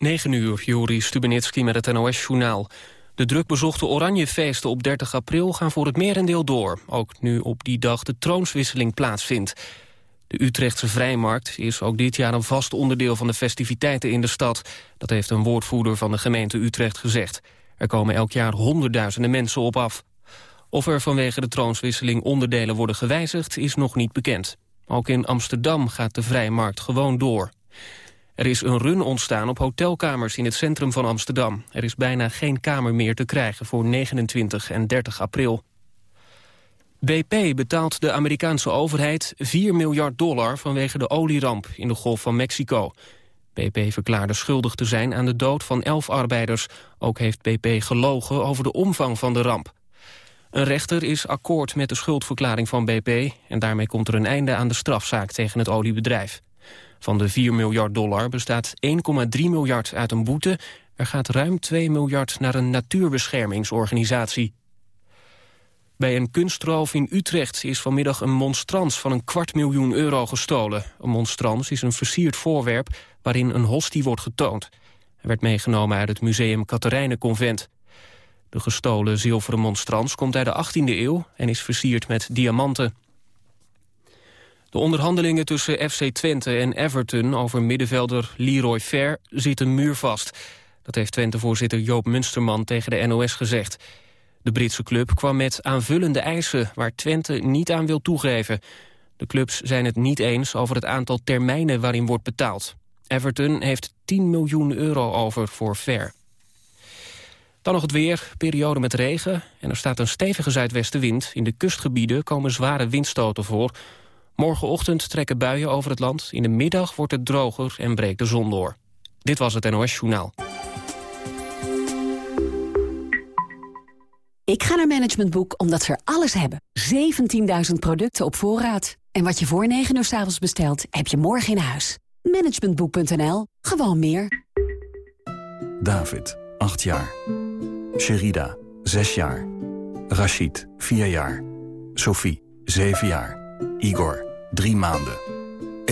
9 uur, Juri Stubenitski met het NOS-journaal. De drukbezochte Oranjefeesten op 30 april gaan voor het merendeel door. Ook nu op die dag de troonswisseling plaatsvindt. De Utrechtse Vrijmarkt is ook dit jaar een vast onderdeel van de festiviteiten in de stad. Dat heeft een woordvoerder van de gemeente Utrecht gezegd. Er komen elk jaar honderdduizenden mensen op af. Of er vanwege de troonswisseling onderdelen worden gewijzigd is nog niet bekend. Ook in Amsterdam gaat de Vrijmarkt gewoon door. Er is een run ontstaan op hotelkamers in het centrum van Amsterdam. Er is bijna geen kamer meer te krijgen voor 29 en 30 april. BP betaalt de Amerikaanse overheid 4 miljard dollar vanwege de olieramp in de Golf van Mexico. BP verklaarde schuldig te zijn aan de dood van 11 arbeiders. Ook heeft BP gelogen over de omvang van de ramp. Een rechter is akkoord met de schuldverklaring van BP... en daarmee komt er een einde aan de strafzaak tegen het oliebedrijf. Van de 4 miljard dollar bestaat 1,3 miljard uit een boete. Er gaat ruim 2 miljard naar een natuurbeschermingsorganisatie. Bij een kunstroof in Utrecht is vanmiddag een monstrans van een kwart miljoen euro gestolen. Een monstrans is een versierd voorwerp waarin een hostie wordt getoond. Hij werd meegenomen uit het museum Convent. De gestolen zilveren monstrans komt uit de 18e eeuw en is versierd met diamanten. De onderhandelingen tussen FC Twente en Everton over middenvelder Leroy Fair zitten muurvast. Dat heeft Twente-voorzitter Joop Munsterman tegen de NOS gezegd. De Britse club kwam met aanvullende eisen waar Twente niet aan wil toegeven. De clubs zijn het niet eens over het aantal termijnen waarin wordt betaald. Everton heeft 10 miljoen euro over voor Fair. Dan nog het weer, periode met regen en er staat een stevige zuidwestenwind. In de kustgebieden komen zware windstoten voor. Morgenochtend trekken buien over het land. In de middag wordt het droger en breekt de zon door. Dit was het NOS Journaal. Ik ga naar Management Boek omdat ze er alles hebben. 17.000 producten op voorraad. En wat je voor 9 uur s avonds bestelt, heb je morgen in huis. Managementboek.nl. Gewoon meer. David, 8 jaar. Sherida, 6 jaar. Rashid, 4 jaar. Sophie, 7 jaar. Igor, 3 maanden.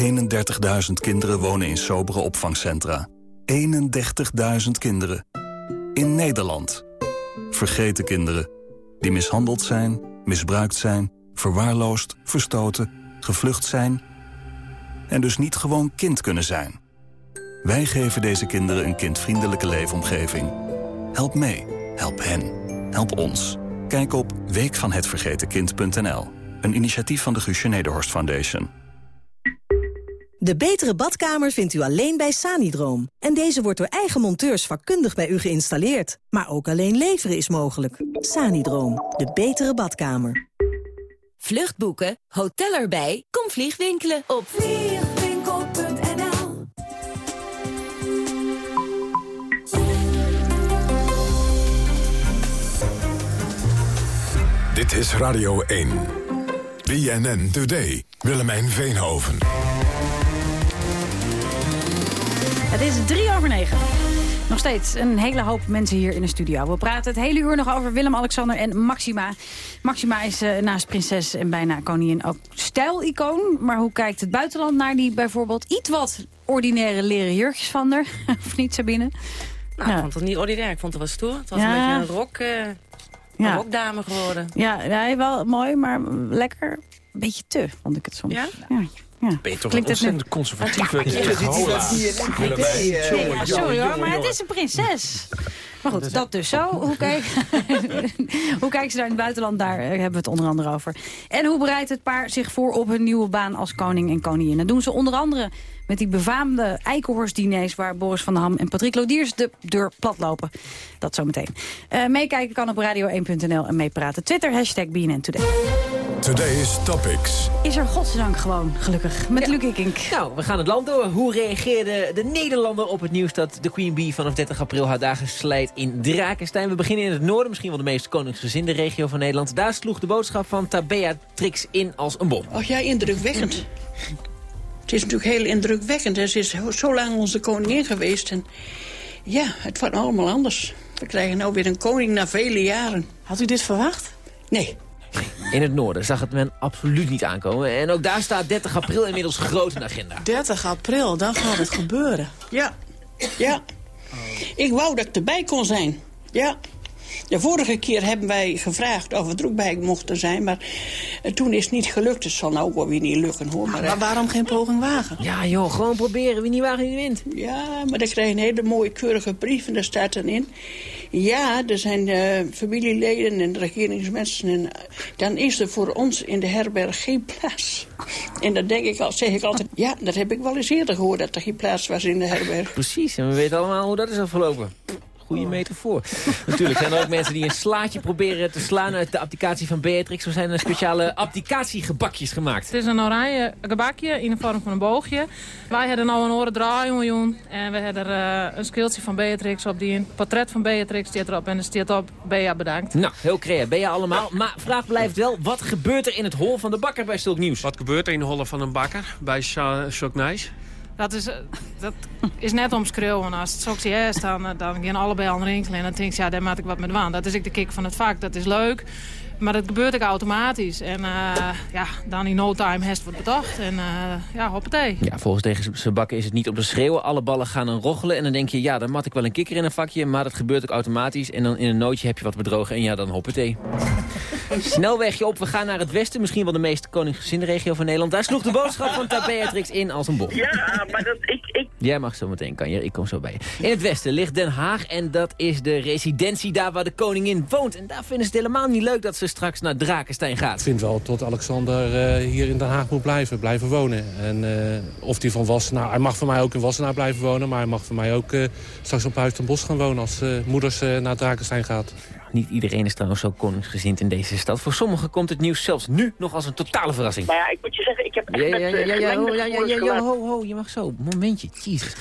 31.000 kinderen wonen in sobere opvangcentra. 31.000 kinderen. In Nederland. Vergeten kinderen. Die mishandeld zijn, misbruikt zijn, verwaarloosd, verstoten, gevlucht zijn... en dus niet gewoon kind kunnen zijn. Wij geven deze kinderen een kindvriendelijke leefomgeving. Help mee. Help hen. Help ons. Kijk op weekvanhetvergetenkind.nl. Een initiatief van de Guusje Nederhorst Foundation. De betere badkamer vindt u alleen bij Sanidroom. En deze wordt door eigen monteurs vakkundig bij u geïnstalleerd. Maar ook alleen leveren is mogelijk. Sanidroom, de betere badkamer. Vluchtboeken, hotel erbij, kom vliegwinkelen op vliegwinkel.nl Dit is Radio 1. BNN Today. Willemijn Veenhoven. Het is drie over negen. Nog steeds een hele hoop mensen hier in de studio. We praten het hele uur nog over Willem-Alexander en Maxima. Maxima is uh, naast prinses en bijna koningin ook stijlicoon. Maar hoe kijkt het buitenland naar die bijvoorbeeld iets wat ordinaire leren jurkjes van haar? of niet, Sabine? Nou, ik vond het niet ordinair. Ik vond het wel stoer. Het was een beetje een rock... Uh, ja. rockdame geworden. Ja, ja, wel mooi, maar lekker. Een beetje te, vond ik het soms. Ja? ja. Ja. Ben je toch Klinkt een ontzettend conservatieve... Ja, sorry hoor, maar het is een prinses. Maar goed, dat dus zo. Hoe, kijk, hoe kijken ze daar in het buitenland? Daar eh, hebben we het onder andere over. En hoe bereidt het paar zich voor op hun nieuwe baan als koning en koningin? Dat doen ze onder andere met die befaamde eikenhorstdiners... waar Boris van der Ham en Patrick Lodiers de deur plat lopen. Dat zometeen. Uh, meekijken kan op radio1.nl en meepraten. Twitter, hashtag BNN Today. Today's Topics. Is er godzijdank gewoon, gelukkig, met ja. Luc Ikink. Nou, we gaan het land door. Hoe reageerde de Nederlander op het nieuws dat de Queen Bee vanaf 30 april haar dagen slijt in Drakenstein? We beginnen in het noorden, misschien wel de meest koningsgezinde regio van Nederland. Daar sloeg de boodschap van Tabea Trix in als een bom. Ach ja, indrukwekkend. Het is natuurlijk heel indrukwekkend. Ze is zo lang onze koningin geweest. En ja, het wordt allemaal anders. We krijgen nou weer een koning na vele jaren. Had u dit verwacht? Nee. In het noorden zag het men absoluut niet aankomen. En ook daar staat 30 april inmiddels groot in de agenda. 30 april, dan gaat het gebeuren. Ja, ja. Ik wou dat ik erbij kon zijn. Ja. De vorige keer hebben wij gevraagd of we er ook bij mochten zijn. Maar eh, toen is het niet gelukt. Het zal nou ook weer niet lukken hoor. Maar, maar waarom geen poging wagen? Ja joh, gewoon proberen. Wie niet wagen, wie wint. Ja, maar dan krijg je een hele mooie keurige brief. En daar staat dan in... Ja, er zijn uh, familieleden en regeringsmensen. En, uh, dan is er voor ons in de herberg geen plaats. En dan denk ik al, zeg ik altijd... Ja, dat heb ik wel eens eerder gehoord, dat er geen plaats was in de herberg. Precies, en we weten allemaal hoe dat is afgelopen goede metafoor. Natuurlijk zijn er ook mensen die een slaatje proberen te slaan uit de applicatie van Beatrix. Zo zijn er speciale applicatiegebakjes gemaakt. Het is een oranje gebakje in de vorm van een boogje. Wij hebben nou een oren draaien miljoen. En we hebben er uh, een skilltje van Beatrix op die een portret van Beatrix staat erop. En er staat op, Bea bedankt. Nou, heel creatief. Bea allemaal. Maar vraag blijft wel, wat gebeurt er in het hol van de bakker bij Stilk Nieuws? Wat gebeurt er in de hol van een bakker bij Nice? Dat is, dat is net omschreeuwen. Als het zo is, dan, dan gaan allebei aan rinkelen. En dan denk je, ja, daar maak ik wat met waan. Dat is ik de kick van het vak. Dat is leuk. Maar dat gebeurt ook automatisch. En uh, ja, dan in no time heeft wordt bedacht. En uh, ja, hoppatee. Ja, volgens tegen zijn bakken is het niet om te schreeuwen. Alle ballen gaan dan roggelen. En dan denk je, ja, dan mat ik wel een kikker in een vakje. Maar dat gebeurt ook automatisch. En dan in een nootje heb je wat bedrogen. En ja, dan hoppatee. Snelwegje op, we gaan naar het westen. Misschien wel de meest koningsgezinde regio van Nederland. Daar sloeg de boodschap van Beatrix in als een bom. Ja, maar dat, ik, ik... Jij mag zo meteen, kan je. Ik kom zo bij je. In het westen ligt Den Haag. En dat is de residentie daar waar de koningin woont. En daar vinden ze het helemaal niet leuk dat ze straks naar Drakenstein gaat. Ik vind wel tot Alexander uh, hier in Den Haag moet blijven, blijven wonen. En uh, of hij van Wassenaar... Hij mag voor mij ook in Wassenaar blijven wonen... maar hij mag voor mij ook uh, straks op Huis ten Bos gaan wonen... als moeders naar Drakenstein gaat niet iedereen is trouwens zo koningsgezind in deze stad. Voor sommigen komt het nieuws zelfs nu nog als een totale verrassing. Maar ja, ik moet je zeggen, ik heb echt ja, ja, met... Ja, eh, ja, ja, ja, ja, ho, ho, je mag zo. Momentje, jezus.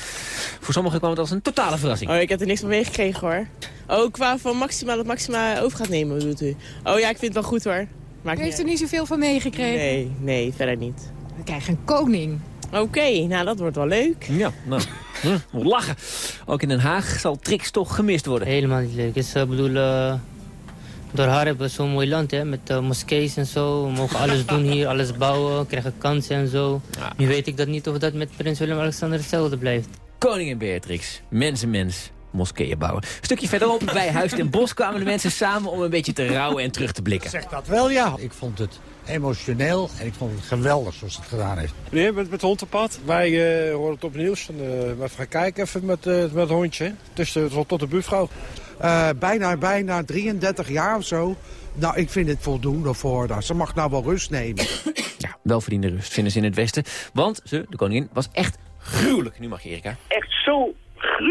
Voor sommigen kwam het als een totale verrassing. Oh, ik heb er niks van meegekregen, hoor. Oh, qua van Maxima dat Maxima over gaat nemen, bedoelt u? Oh ja, ik vind het wel goed, hoor. Maakt u heeft er niet zoveel van meegekregen? Nee, nee, verder niet. We krijgen een koning. Oké, okay, nou dat wordt wel leuk. Ja, nou, hm, lachen. Ook in Den Haag zal Trix toch gemist worden. Helemaal niet leuk. Ik bedoel, uh, door haar hebben we zo'n mooi land, hè, met uh, moskees en zo. We mogen alles doen hier, alles bouwen, krijgen kansen en zo. Ja. Nu weet ik dat niet of dat met prins Willem-Alexander hetzelfde blijft. Koningin Beatrix, mensenmens, moskeeën bouwen. Een stukje verderop bij Huis ten Bos kwamen de mensen samen om een beetje te rouwen en terug te blikken. Zeg dat wel, ja. Ik vond het emotioneel en ik vond het geweldig zoals het gedaan heeft. Meneer, met, met hond Wij uh, horen het op het nieuws. En, uh, we gaan kijken even met, uh, met het hondje. Tussen tot de buurvrouw. bijna, bijna 33 jaar of zo. Nou, ik vind het voldoende voor haar. Ze mag nou wel rust nemen. Ja, welverdiende rust vinden ze in het Westen. Want ze, de koningin, was echt gruwelijk. Nu mag je, Erika. Echt zo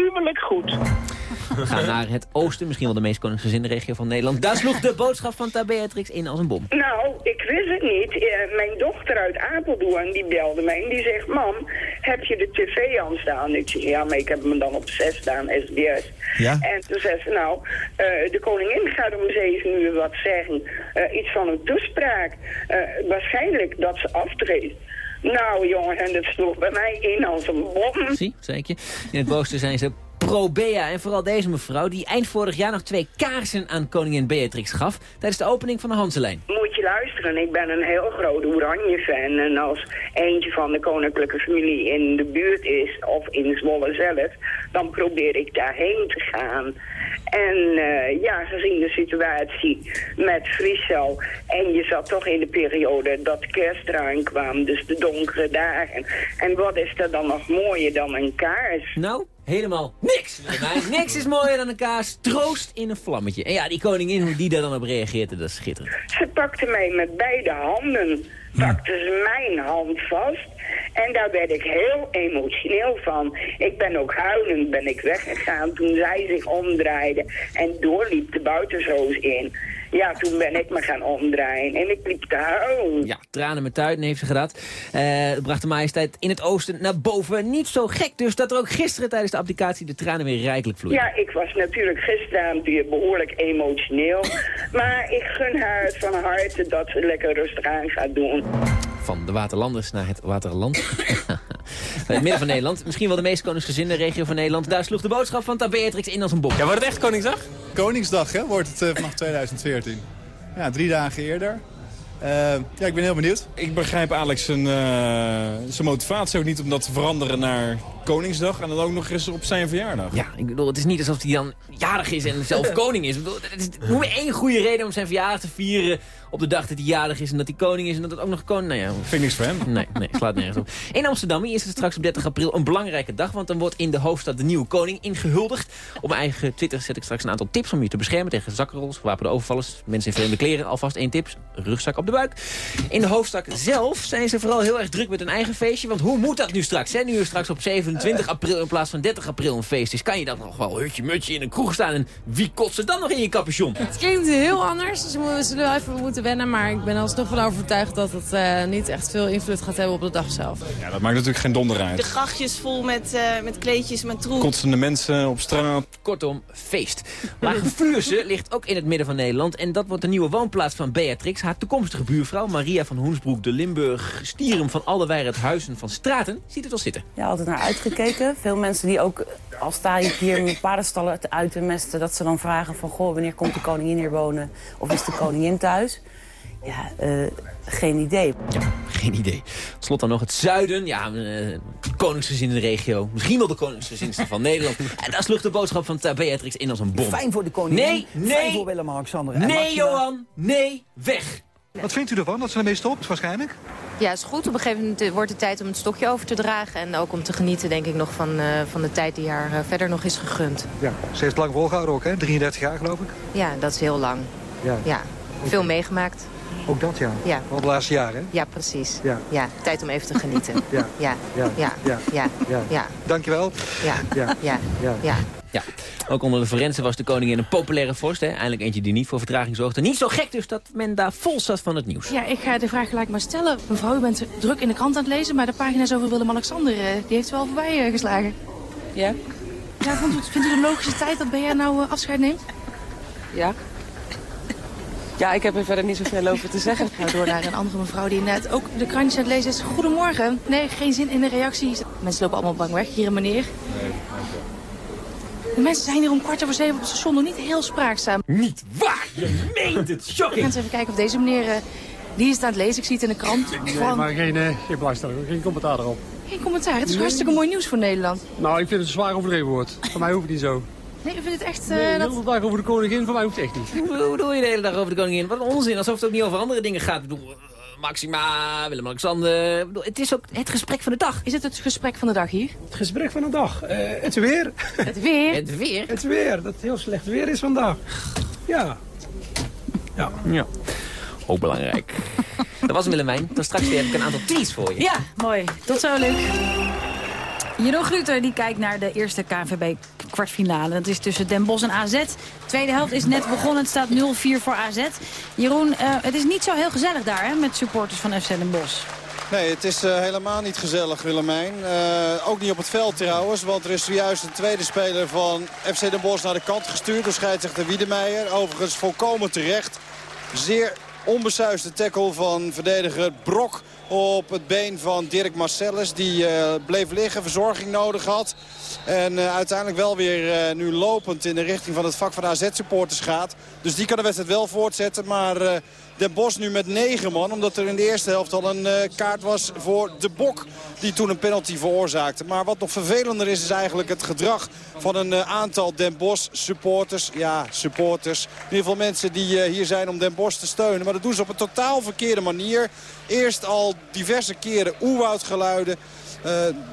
gruwelijk goed. We gaan naar het oosten, misschien wel de meest koningsgezinde regio van Nederland. Daar sloeg de boodschap van Ta Beatrix in als een bom. Nou, ik wist het niet. Uh, mijn dochter uit Apeldoorn, die belde mij en die zegt... Mam, heb je de tv aan staan? Ik zeg, ja, maar ik heb hem dan op 6 staan, SBS. Ja? En toen zei ze, nou, uh, de koningin gaat om 7 uur wat zeggen. Uh, iets van een toespraak. waarschijnlijk dat ze aftreedt. Nou jongen, en sloeg bij mij in als een bom. Zie, zeker. In het boosten zijn ze pro-Bea. En vooral deze mevrouw, die eind vorig jaar nog twee kaarsen aan koningin Beatrix gaf... tijdens de opening van de Hanselijn. Moet je luisteren, ik ben een heel grote Oranje-fan. En als eentje van de koninklijke familie in de buurt is, of in Zwolle zelf... dan probeer ik daarheen te gaan. En uh, ja, gezien de situatie met Friesel... en je zat toch in de periode dat kerst eraan kwam, dus de donkere dagen. En wat is er dan nog mooier dan een kaars? Nou, helemaal niks. niks is mooier dan een kaars. Troost in een vlammetje. En ja, die koningin, hoe die daar dan op reageerde, dat is schitterend. Ze pakte mij met beide handen. Pakte ze mijn hand vast. En daar werd ik heel emotioneel van. Ik ben ook huilend ben ik weggegaan toen zij zich omdraaide en doorliep de buitenzoos in. Ja, toen ben ik me gaan omdraaien en ik liep te huilen. Ja, tranen met tuiten heeft ze gedaan. Uh, bracht de majesteit in het oosten naar boven. Niet zo gek dus dat er ook gisteren tijdens de applicatie de tranen weer rijkelijk vloeien. Ja, ik was natuurlijk gisteren behoorlijk emotioneel. maar ik gun haar van harte dat ze lekker rustig aan gaat doen. Van de Waterlanders naar het Waterland. het midden van Nederland. Misschien wel de meest koningsgezinde regio van Nederland. Daar sloeg de boodschap van Ta Beatrix in als een bom. Ja, wordt het echt Koningsdag? Koningsdag, hè, wordt het uh, vanaf 2014. Ja, drie dagen eerder. Uh, ja, ik ben heel benieuwd. Ik begrijp Alex zijn, uh, zijn motivatie ook niet om dat te veranderen naar Koningsdag en dan ook nog eens op zijn verjaardag. Ja, ik bedoel, het is niet alsof hij dan jarig is en zelf koning is. Ik bedoel, het is noem één goede reden om zijn verjaardag te vieren op de dag dat hij jarig is en dat hij koning is en dat het ook nog koning... Nou ja, Vind ik niks voor hem. Nee, nee, slaat nergens op. In Amsterdam is het straks op 30 april een belangrijke dag, want dan wordt in de hoofdstad de nieuwe koning ingehuldigd. Op mijn eigen Twitter zet ik straks een aantal tips om je te beschermen tegen zakkenrols, gewapende overvallers, mensen in vreemde kleren. Alvast één tips, rugzak op de buik. In de hoofdstad zelf zijn ze vooral heel erg druk met hun eigen feestje, want hoe moet dat nu straks? Hè? Nu straks op 27 april in plaats van 30 april een feest is, kan je dan nog wel hutje-mutje in een kroeg staan en wie kotst er dan nog in je capuchon? Het klinkt heel anders, dus we zullen even moeten wennen. Maar ik ben alsnog van overtuigd dat het eh, niet echt veel invloed gaat hebben op de dag zelf. Ja, dat maakt natuurlijk geen donder uit. De grachtjes vol met, eh, met kleedjes, met troep. Kotsende mensen op straat. Kortom, feest. Lage Vuurse ligt ook in het midden van Nederland. En dat wordt de nieuwe woonplaats van Beatrix. Haar toekomstige buurvrouw Maria van Hoensbroek de Limburg. Stierum van Alleweir het Huizen van Straten. Ziet het al zitten. Ja, altijd naar uitgekeken. Veel mensen die ook, al sta ik hier met paardenstallen uit te mesten... dat ze dan vragen van, goh, wanneer komt de koningin hier wonen? Of is de koningin thuis? Ja, uh, geen idee. Ja, geen idee. Tot slot dan nog het zuiden. Ja, uh, koningsgezin in de regio. Misschien wel de koningsgezinste van Nederland. En daar sloeg de boodschap van Beatrix in als een bom. Fijn voor de koningin. Nee, nee. Fijn voor Willem-Alexander. Nee, Johan. Nee, weg. Wat vindt u ervan dat ze ermee stopt, waarschijnlijk? Ja, is goed. Op een gegeven moment wordt het tijd om het stokje over te dragen. En ook om te genieten, denk ik, nog van, uh, van de tijd die haar uh, verder nog is gegund. Ja, ze heeft lang volgehouden ook, hè? 33 jaar, geloof ik. Ja, dat is heel lang. Ja. ja. Veel meegemaakt. Ook dat, ja. ja. Al de laatste jaren, Ja, precies. Ja. ja. Tijd om even te genieten. ja. Ja. Ja. Ja. Ja. Ja. ja. ja. Dankjewel. Ja. Ja. Ja. Ja. ja. ja. Ook onder de Forensen was de koningin een populaire vorst. Hè? Eindelijk eentje die niet voor vertraging zorgde. Niet zo gek dus dat men daar vol zat van het nieuws. Ja, ik ga de vraag gelijk maar stellen. Mevrouw, u bent druk in de krant aan het lezen... maar de pagina's over Willem-Alexander, die heeft wel voorbij geslagen. Ja? Ja, vindt u, vindt u de logische tijd dat BR nou afscheid neemt? Ja. Ja, ik heb er verder niet zoveel over te zeggen. Nou, door naar een andere mevrouw die net ook de krantjes aan het lezen is. Goedemorgen. Nee, geen zin in de reacties. Mensen lopen allemaal bang weg, hier en meneer. Nee, de mensen zijn hier om kwart over zeven op het station nog niet heel spraakzaam. Niet waar? Je meent het. Shocking. Ik ga eens even kijken of deze meneer... Uh, die is het aan het lezen. Ik zie het in de krant. Nee, maar geen, uh, geen belangstelling. Geen commentaar erop. Geen commentaar. Het is nee. hartstikke mooi nieuws voor Nederland. Nou, ik vind het zwaar overdreven wordt. Voor mij hoeft het niet zo. Nee, ik vind het echt... Uh, nee, de hele dag over de koningin, voor mij hoeft het echt niet. Hoe bedoel je de hele dag over de koningin? Wat een onzin, alsof het ook niet over andere dingen gaat. Ik bedoel, Maxima, Willem-Alexander. Het is ook het gesprek van de dag. Is het het gesprek van de dag hier? Het gesprek van de dag? Uh, het weer. Het weer? Het weer? Het weer, dat het heel slecht weer is vandaag. Ja. Ja. ja. Ook belangrijk. dat was Willemijn. Dan straks weer heb ik een aantal tweets voor je. Ja, mooi. Tot zo, Luc. Jeroen Gruter die kijkt naar de eerste KNVB kwartfinale. Dat is tussen Den Bosch en AZ. De tweede helft is net begonnen. Het staat 0-4 voor AZ. Jeroen, uh, het is niet zo heel gezellig daar hè, met supporters van FC Den Bosch. Nee, het is uh, helemaal niet gezellig, Willemijn. Uh, ook niet op het veld trouwens, want er is zojuist een tweede speler van FC Den Bosch naar de kant gestuurd. Door scheidsrechter Wiedemeijer. Overigens volkomen terecht. Zeer onbesuisde tackle van verdediger Brok op het been van Dirk Marcellus. Die uh, bleef liggen, verzorging nodig had. En uh, uiteindelijk wel weer uh, nu lopend in de richting van het vak van AZ-supporters gaat. Dus die kan de wedstrijd wel voortzetten. Maar Den Bos nu met negen man. Omdat er in de eerste helft al een kaart was voor de Bok. Die toen een penalty veroorzaakte. Maar wat nog vervelender is, is eigenlijk het gedrag van een aantal Den Bos supporters. Ja, supporters. In ieder geval mensen die hier zijn om Den Bos te steunen. Maar dat doen ze op een totaal verkeerde manier. Eerst al diverse keren oerwoudgeluiden. Uh,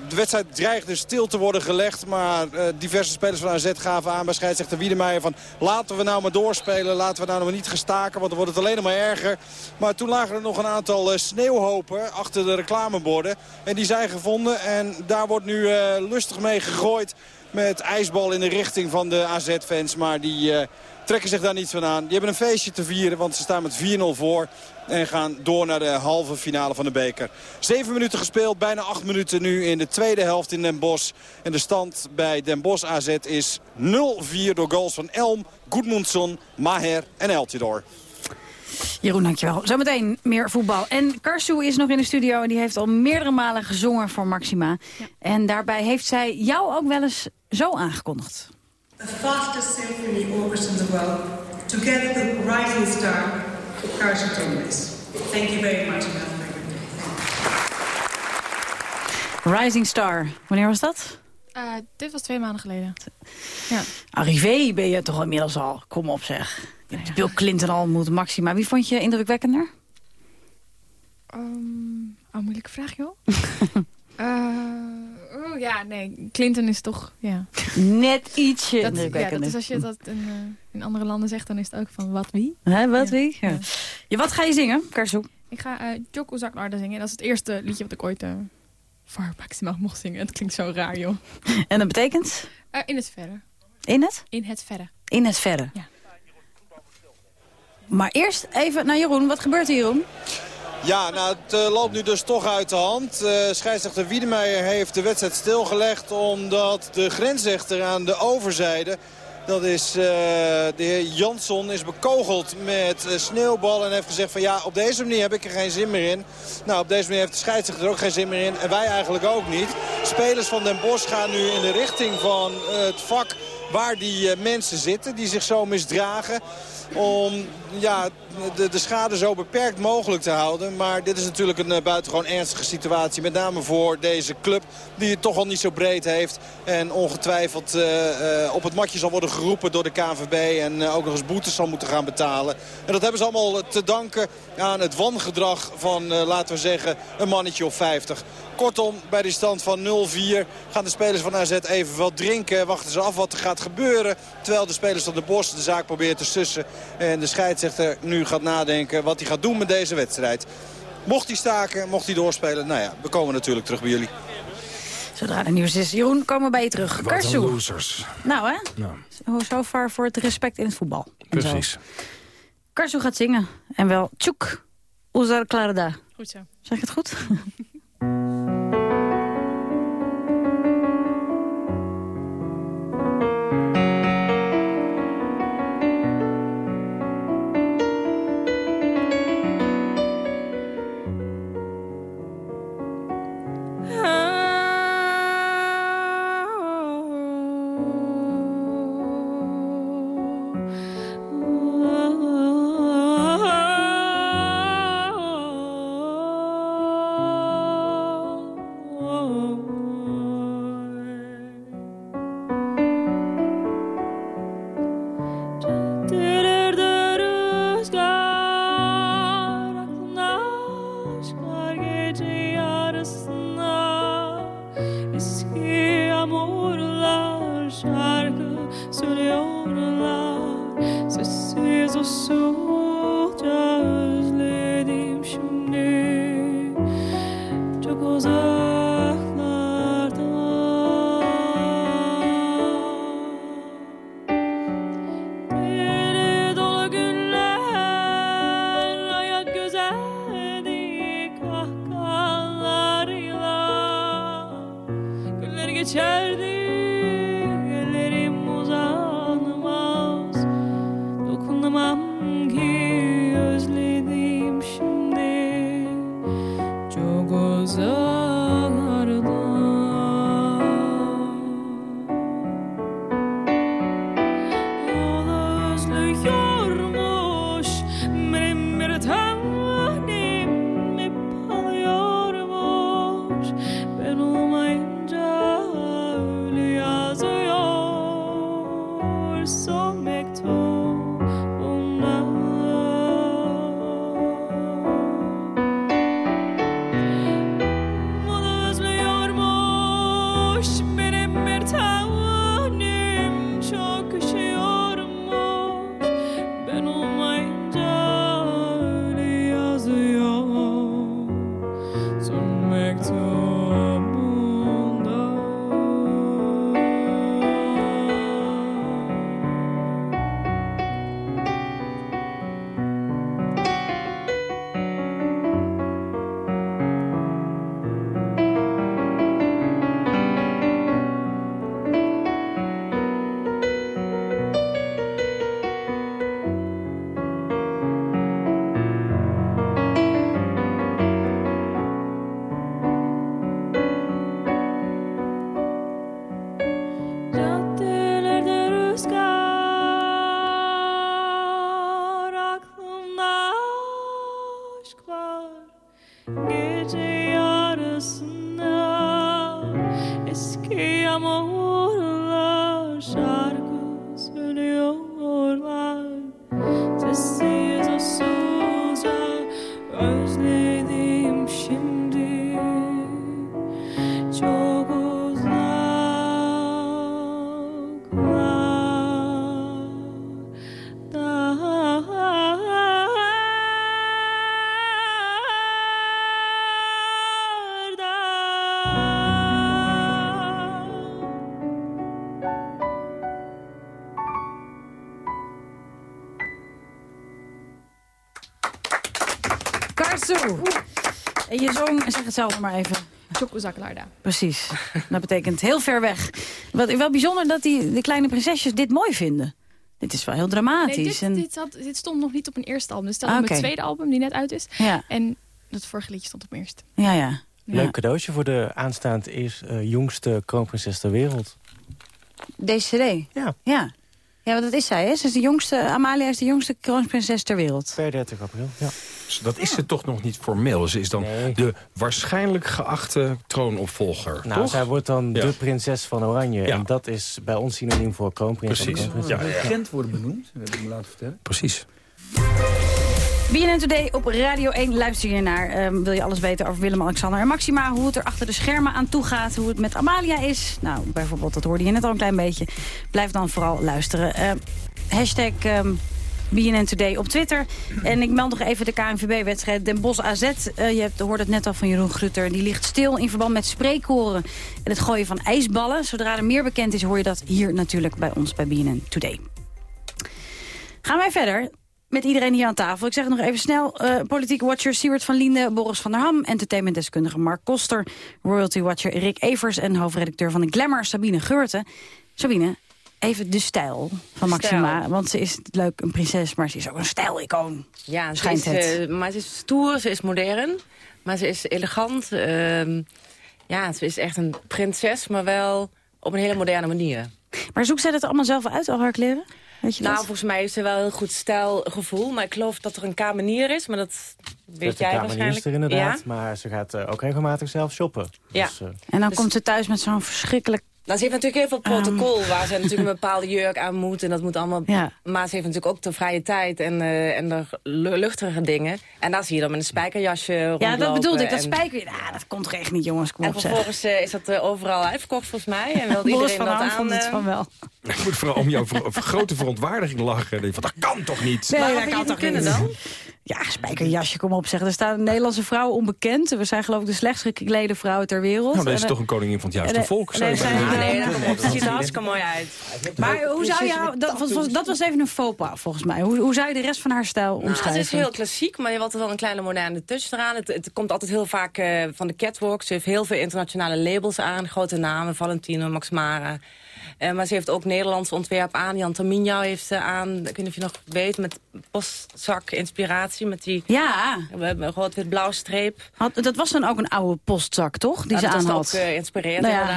de wedstrijd dreigde stil te worden gelegd. Maar uh, diverse spelers van AZ gaven aan bij scheidsrechter Wiedemeijer van... laten we nou maar doorspelen, laten we nou maar niet gestaken... want dan wordt het alleen nog maar erger. Maar toen lagen er nog een aantal uh, sneeuwhopen achter de reclameborden. En die zijn gevonden en daar wordt nu lustig mee gegooid... met ijsbal in de richting van de AZ-fans. Maar die trekken zich daar niets van aan. Die hebben een feestje te vieren, want ze staan met 4-0 voor. En gaan door naar de halve finale van de beker. Zeven minuten gespeeld, bijna acht minuten nu in de tweede helft in Den Bosch. En de stand bij Den Bosch AZ is 0-4 door goals van Elm, Goedmundsson, Maher en Eltidoor. Jeroen, dankjewel. Zometeen meer voetbal. En Karsu is nog in de studio en die heeft al meerdere malen gezongen voor Maxima. Ja. En daarbij heeft zij jou ook wel eens zo aangekondigd. The fastest symphony orchestra in the world, together the rising star, Karsu Thomas. Thank you very much, Rising Star. Wanneer was dat? Eh, dit was twee maanden geleden. Ja. Arrivé ben je toch inmiddels al. Kom op zeg. Je hebt Bill Clinton al ontmoet, Maxima. Wie vond je indrukwekkender? Ehm, oh, moeilijke vraag, joh. Eh, oh, ja, nee. Clinton is toch... Ja. Net ietsje Dat, ja, dat is als je dat in, eh, in andere landen zegt, dan is het ook van wat wie. Hè, wat Ja. wie? Ja. Ja, wat ga je zingen, Karsu? Ik ga uh, Joko Zaknaarden zingen. Dat is het eerste liedje wat ik ooit eh voor Maxima mocht zingen. Het klinkt zo raar, joh. En dat betekent? Eh, in het verre. In het? In het verre. In het verre. Ja. Maar eerst even naar Jeroen. Wat gebeurt er, Jeroen? Ja, nou, het eh, loopt nu dus toch uit de hand. Eh scheidsrechter Wiedemeijer heeft de wedstrijd stilgelegd... omdat de grensrechter aan de overzijde... Dat is eh, de heer Jansson is bekogeld met eh, sneeuwbal en heeft gezegd van ja, op deze manier heb ik er geen zin meer in. Nou, op deze manier heeft de scheidsrechter er ook geen zin meer in en wij eigenlijk ook niet. Spelers van Den Bosch gaan nu in de richting van het vak waar die mensen zitten die zich zo misdragen. Om ja, de, de schade zo beperkt mogelijk te houden. Maar dit is natuurlijk een uh, buitengewoon ernstige situatie. Met name voor deze club die het toch al niet zo breed heeft. En ongetwijfeld uh, uh, op het matje zal worden geroepen door de KNVB. En ook nog eens boetes zal moeten gaan betalen. En dat hebben ze allemaal te danken aan het wangedrag van, laten we zeggen, een mannetje of 50. Kortom, bij die stand van 0-4 gaan de spelers van AZ even wat drinken. Wachten ze af wat er gaat gebeuren. Terwijl de spelers van de Bos de zaak proberen te sussen. En de scheidsrechter nu gaat nadenken wat hij gaat doen met deze wedstrijd. Mocht hij staken, mocht hij doorspelen. Nou ja, we komen natuurlijk terug bij jullie. Zodra er nieuws is. Jeroen, komen we bij je terug. Wat Karsu. een losers. Nou hè, Nou, zo far voor het respect in het voetbal. Precies. Karsu gaat zingen. En wel Tjoek Uzar Klarda. Goed zo. Zeg ik het goed? so En je zong, zeg het zelf nog maar even. Chokozaklarda. Precies. Dat betekent heel ver weg. Wat, wel bijzonder dat die, de kleine prinsesjes dit mooi vinden. Dit is wel heel dramatisch. Nee, dit, en... dit, had, dit stond nog niet op een eerste album. Dit staat Ah, op oké. mijn tweede album die net uit is. Ja. En het vorige liedje stond op mijn eerste. Ja, ja. Leuk cadeautje voor de aanstaand is, eh, jongste kroonprinses ter wereld. Deze cd? Ja. Ja. Ja, want dat is zij, hè? Ze is de jongste, Amalia is de jongste kroonprinses ter wereld. Per 30 april, ja. Dus Dat is ze toch nog niet formeel. Ze is dan de waarschijnlijk geachte troonopvolger, Nou, toch? zij wordt dan Ja. de prinses van Oranje. En dat is bij ons synoniem voor kroonprins. Precies. kroonprinses. Ja, ja, ja. regent worden benoemd. Dat heb ik me laten vertellen. Precies. BNN Today op Radio 1 luister je naar. Ehm, wil je alles weten over Willem-Alexander en Maxima? Hoe het er achter de schermen aan toe gaat. Hoe het met Amalia is. Nou, bijvoorbeeld, dat hoorde je net al een klein beetje. Blijf dan vooral luisteren. Ehm, hashtag ehm, BNN Today op Twitter. En ik meld nog even de KNVB-wedstrijd Den Bosch AZ. Eh, je hebt, hoorde het net al van Jeroen Grutter. Die ligt stil in verband met spreekkoren en het gooien van ijsballen. Zodra er meer bekend is, hoor je dat hier natuurlijk bij ons bij BNN Today. Gaan wij verder met iedereen hier aan tafel. Ik zeg het nog even snel. eh politieke watcher Siewert van Liende, Boris van der Ham... entertainmentdeskundige Mark Koster... royalty watcher Rick Evers... en hoofdredacteur van de Glamour Sabine Geurten. Sabine, even de stijl van Maxima. Stijl. Want ze is leuk een prinses, maar ze is ook een stijlicoon. Ja, ze Schijnt is, het. eh, maar ze is stoer, ze is modern, maar ze is elegant. ehm, ja, ze is echt een prinses, maar wel op een hele moderne manier. Maar zoekt zij dat allemaal zelf uit, al haar kleren? Weet je nou, dat? volgens mij heeft ze wel een heel goed stijlgevoel. Maar ik geloof dat er een kamenier is, maar dat weet jij waarschijnlijk. er inderdaad. Ja? Maar ze gaat eh, ook regelmatig zelf shoppen. Ja. Dus, eh, En dan komt ze thuis met zo'n verschrikkelijk... Nou, ze heeft natuurlijk heel veel protocol waar ze natuurlijk een bepaalde jurk aan moet. En dat moet allemaal... Ja. Maar ze heeft natuurlijk ook de vrije tijd en, eh, en de lu- luchtige dingen. En daar zie je dan met een spijkerjasje Ja, rondlopen. dat bedoelde ik. Dat en- spijker... Ja, dat komt toch echt niet, jongens. Kom En op, vervolgens eh, is dat eh, overal uitverkocht volgens mij. En wil Boris iedereen van dat aan... vond het van wel. Ik moet vooral om jouw ver- grote verontwaardiging lachen. Van, dat kan toch niet? Nee, dat kan toch kunnen niet? dan? Ja, spijkerjasje, kom op zeggen. Er staan Nederlandse vrouwen onbekend. We zijn geloof ik de slechtst geklede vrouwen ter wereld. Nou, dat is En, toch een koningin van het juiste volk. nee, je zijn- nee, dat, dat ziet er hartstikke mooi uit. Maar hoe zou jou... Dat was, dat was even een faux pas, volgens mij. Hoe, hoe zou je de rest van haar stijl Nou, het omschrijven? is heel klassiek, maar je had er wel een kleine moderne touch eraan. Het, het komt altijd heel vaak eh, van de catwalk. Ze heeft heel veel internationale labels aan. Grote namen, Valentino, Max Mara. Eh, maar ze heeft ook Nederlands ontwerp aan. Jan Terminio heeft ze aan. Ik weet niet of je nog weet, met postzak inspiratie. Met die Ja. we hebben een groot wit blauw streep. Had, dat was dan ook een oude postzak, toch? Die Ja, ze dat aan was had. ook eh, geïnspireerd Nou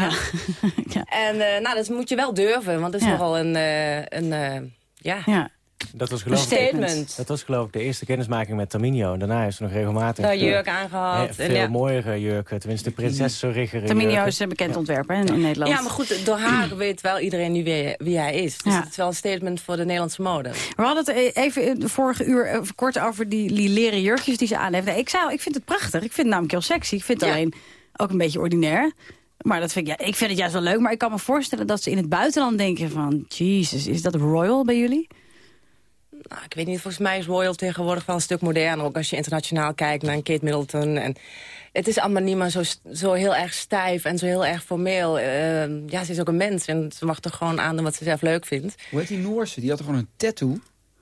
ja. En eh, nou, dat moet je wel durven, want het is nogal een... eh, een eh, ja. ja. Dat was, Een geloof ik, statement. dat was geloof ik de eerste kennismaking met Tamino. En daarna is ze nog regelmatig... Nou, eh, jurk aangehad. eh, veel En ja. mooiere jurken. Tenminste, prinses zo riggere Terminio jurken. is een bekend ontwerper hè, in Nederland. Ja, maar goed, door haar weet wel iedereen nu wie, wie hij is. Dus Ja. het is wel een statement voor de Nederlandse mode. We hadden het e- even de vorige uur even kort over die, die leren jurkjes die ze aan heeft. Nee, ik, zou, ik vind het prachtig. Ik vind het namelijk heel sexy. Ik vind het Ja. alleen ook een beetje ordinair. Maar dat vind ik, ja, ik vind het juist wel leuk. Maar ik kan me voorstellen dat ze in het buitenland denken van... Jezus, is dat royal bij jullie? Nou, ik weet niet, volgens mij is Royal tegenwoordig wel een stuk moderner. Ook als je internationaal kijkt naar Kate Middleton. En het is allemaal niet meer zo, zo heel erg stijf en zo heel erg formeel. Eh, ja, ze is ook een mens en ze mag toch gewoon aan doen wat ze zelf leuk vindt. Hoe heet die Noorse? Die had toch gewoon een tattoo?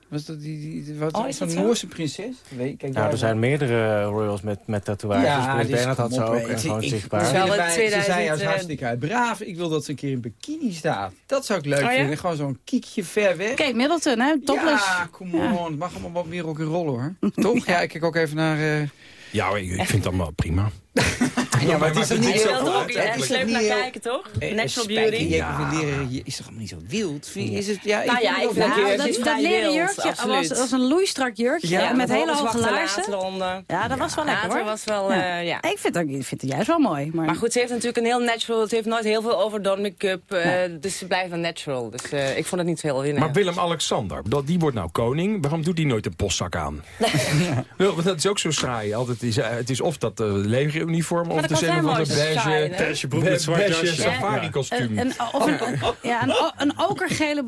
Was dat die, die, wat, Oh, is zo'n dat? Noorse prinses? Weet, kijk, Nou, er zijn meerdere royals met, met tatoeages. Ja, Prins dus Bernhard had ze ook en gewoon ik- zichtbaar. ik- bij- Ze 2000, zei als eh, hartstikke uit. Braaf, ik wil dat ze een keer in bikini staat. Dat zou ik leuk Oh, ja? vinden. Gewoon zo'n kiekje ver weg. Kate Middleton, hè? Topless. Ja, kom on. Het mag allemaal wat meer ook een rollen hoor. Toch? Ja, ik kijk ook even naar... eh, Ja, ik, ik vind het allemaal prima. Ja, maar het is toch niet zo... er ook is leuk naar kijken, toch? Eh, Natural spijker, beauty. je juwelieren, je- is toch allemaal niet zo wild? Is het, ja, Nou ja, ik vind Nou, dat, dat leren jurkje was, was een loeistrak jurkje Ja, met hele hoge laarzen. Ja, dat was wel lekker Ja, hoor. dat was wel, Ja. eh, ja. Ik vind, het, ik vind het juist wel mooi. Maar, Maar goed, ze heeft natuurlijk een heel natural... Ze heeft nooit heel veel overdone make-up. eh, Dus ze blijft wel natural. Dus eh, ik vond het niet zo heel winnen. Maar Willem-Alexander, dat- die wordt nou koning. Waarom doet hij nooit een postzak aan? Wel, want dat is ook zo saai. Altijd is, het is of dat leger uniform of de zin van mooi beige, beige broek met zwart jasje. safari kostuum. Een, een, of een, ja, een, een okergele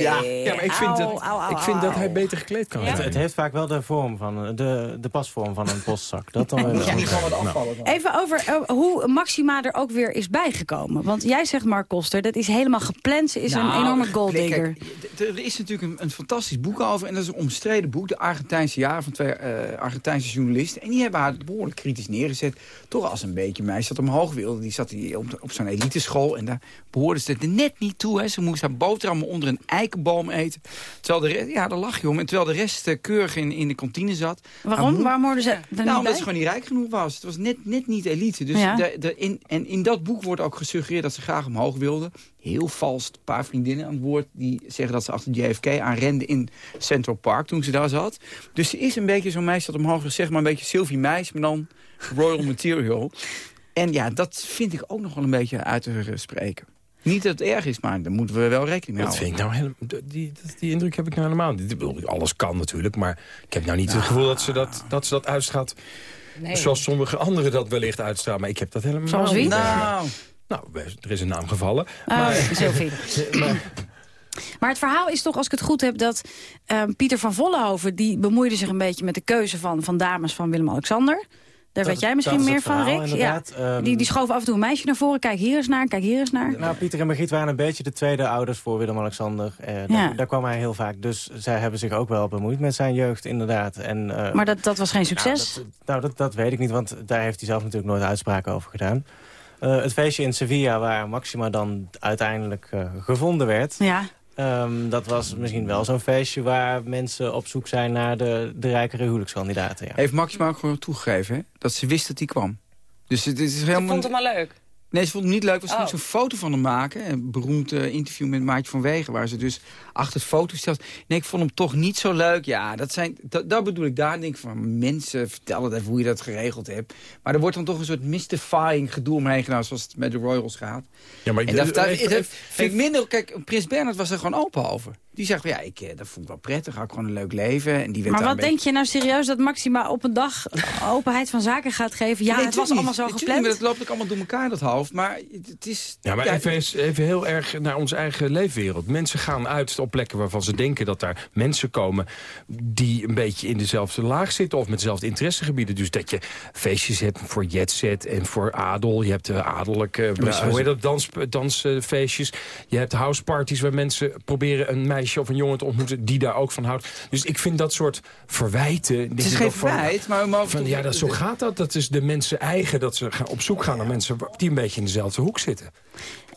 Ja, ja, maar ik vind, Au, dat, au, au, ik vind dat hij beter gekleed kan Het, zijn. het heeft vaak wel de vorm van, de, de pasvorm van een postzak. Dat dan wel. Ja, Nou. Even over eh, hoe Maxima er ook weer is bijgekomen. Want jij zegt, Mark Koster, dat is helemaal gepland. Ze is een Nou, enorme golddigger. Er is natuurlijk een, een fantastisch boek over. En dat is een omstreden boek. De Argentijnse jaren van twee eh, Argentijnse journalisten. En die hebben haar behoorlijk kritisch neergezet. Toch als een beetje meisje dat omhoog wilde. Die zat op, op zo'n eliteschool. En daar behoorde ze er net niet toe. Hè. Ze moest haar boterhammen onder een eikenboom eten. Terwijl de rest, ja, daar lag je om. En terwijl de rest eh, keurig in, in de kantine zat. Waarom? Waarom hoorden ze nou, omdat bij? ze gewoon niet rijk genoeg was. Het was net, net niet elite. Dus Ja. de, de, in, en in dat boek wordt ook gesuggereerd dat ze graag omhoog wilde. Heel vals, een paar vriendinnen aan het woord... die zeggen dat ze achter JFK aanrenden in Central Park toen ze daar zat. Dus ze is een beetje zo'n meisje dat omhoog is, zeg maar een beetje Sylvie Meis... maar dan Royal Material. En ja, dat vind ik ook nog wel een beetje uit te spreken. Niet dat het erg is, maar daar moeten we wel rekening mee Dat houden. vind ik nou helemaal, die, die, die indruk heb ik nou helemaal niet. Alles kan natuurlijk, maar ik heb nou niet het gevoel dat ze dat, dat, ze dat uitstraalt. Nee. Zoals sommige anderen dat wellicht uitstralen. Maar ik heb dat helemaal Zoals wie? niet. Nou, Nou, er is een naam gevallen. Oh, maar, maar, Maar het verhaal is toch, als ik het goed heb, dat ehm, Pieter van Vollenhoven... die bemoeide zich een beetje met de keuze van, van dames van Willem-Alexander. Daar Dat- weet jij misschien is meer van, Rick. inderdaad. Ja. Ehm, Die, die schoof af en toe een meisje naar voren. Kijk hier eens naar, kijk hier eens naar. Nou, Pieter en Margriet waren een beetje de tweede ouders voor Willem-Alexander. Eh, Ja. daar, daar kwam hij heel vaak. Dus zij hebben zich ook wel bemoeid met zijn jeugd, inderdaad. En, eh, Maar dat, dat was geen succes. Nou, dat, nou, dat, dat weet ik niet, want daar heeft hij zelf natuurlijk nooit uitspraken over gedaan. Eh, het feestje in Sevilla, waar Maxima dan uiteindelijk gevonden werd... ja. Ehm, dat was misschien wel zo'n feestje waar mensen op zoek zijn naar de, de rijkere huwelijkskandidaten. Ja. heeft Maxima ook gewoon toegegeven hè, dat ze wist dat hij kwam. Dus het is Ik helemaal... vond het maar leuk. Nee, ze vond het niet leuk. Ze Oh. zo'n foto van hem maken. Een beroemd eh, interview met Maatje van Wegen... waar ze dus achter het foto stelt. Nee, ik vond hem toch niet zo leuk. Ja, dat, zijn, dat, dat bedoel ik. Daar denk ik van, mensen, vertel het even hoe je dat geregeld hebt. Maar er wordt dan toch een soort mystifying gedoe omheen gedaan... zoals het met de Royals gaat. ja, maar En dat, dat, dat even- vind ik minder... Kijk, Prins Bernhard was er gewoon open over. Die zegt, van, ja, ik, eh, dat vond ik wel prettig. Had ik gewoon een leuk leven. En die werd Maar wat denk je nou serieus dat Maxima op een dag openheid van zaken gaat geven? Ja, Nee, het was allemaal zo gepland. niet, maar dat loopt ook allemaal door elkaar, dat hoofd. Maar het is... Ja, maar even, eens- even heel erg naar onze eigen leefwereld. Mensen gaan uit op plekken waarvan ze denken dat daar mensen komen... die een beetje in dezelfde laag zitten of met dezelfde interessegebieden. Dus dat je feestjes hebt voor jetset en voor adel. Je hebt uh, adellijke uh, hoe heet dat, dans, dansfeestjes. Je hebt houseparties waar mensen proberen een meisje of een jongen te ontmoeten... die daar ook van houdt. Dus ik vind dat soort verwijten... Het is geen verwijt, maar mogen Van, ja, dat, zo gaat dat. Dat is de mensen eigen. Dat ze gaan op zoek gaan naar mensen die een beetje in dezelfde hoek zitten.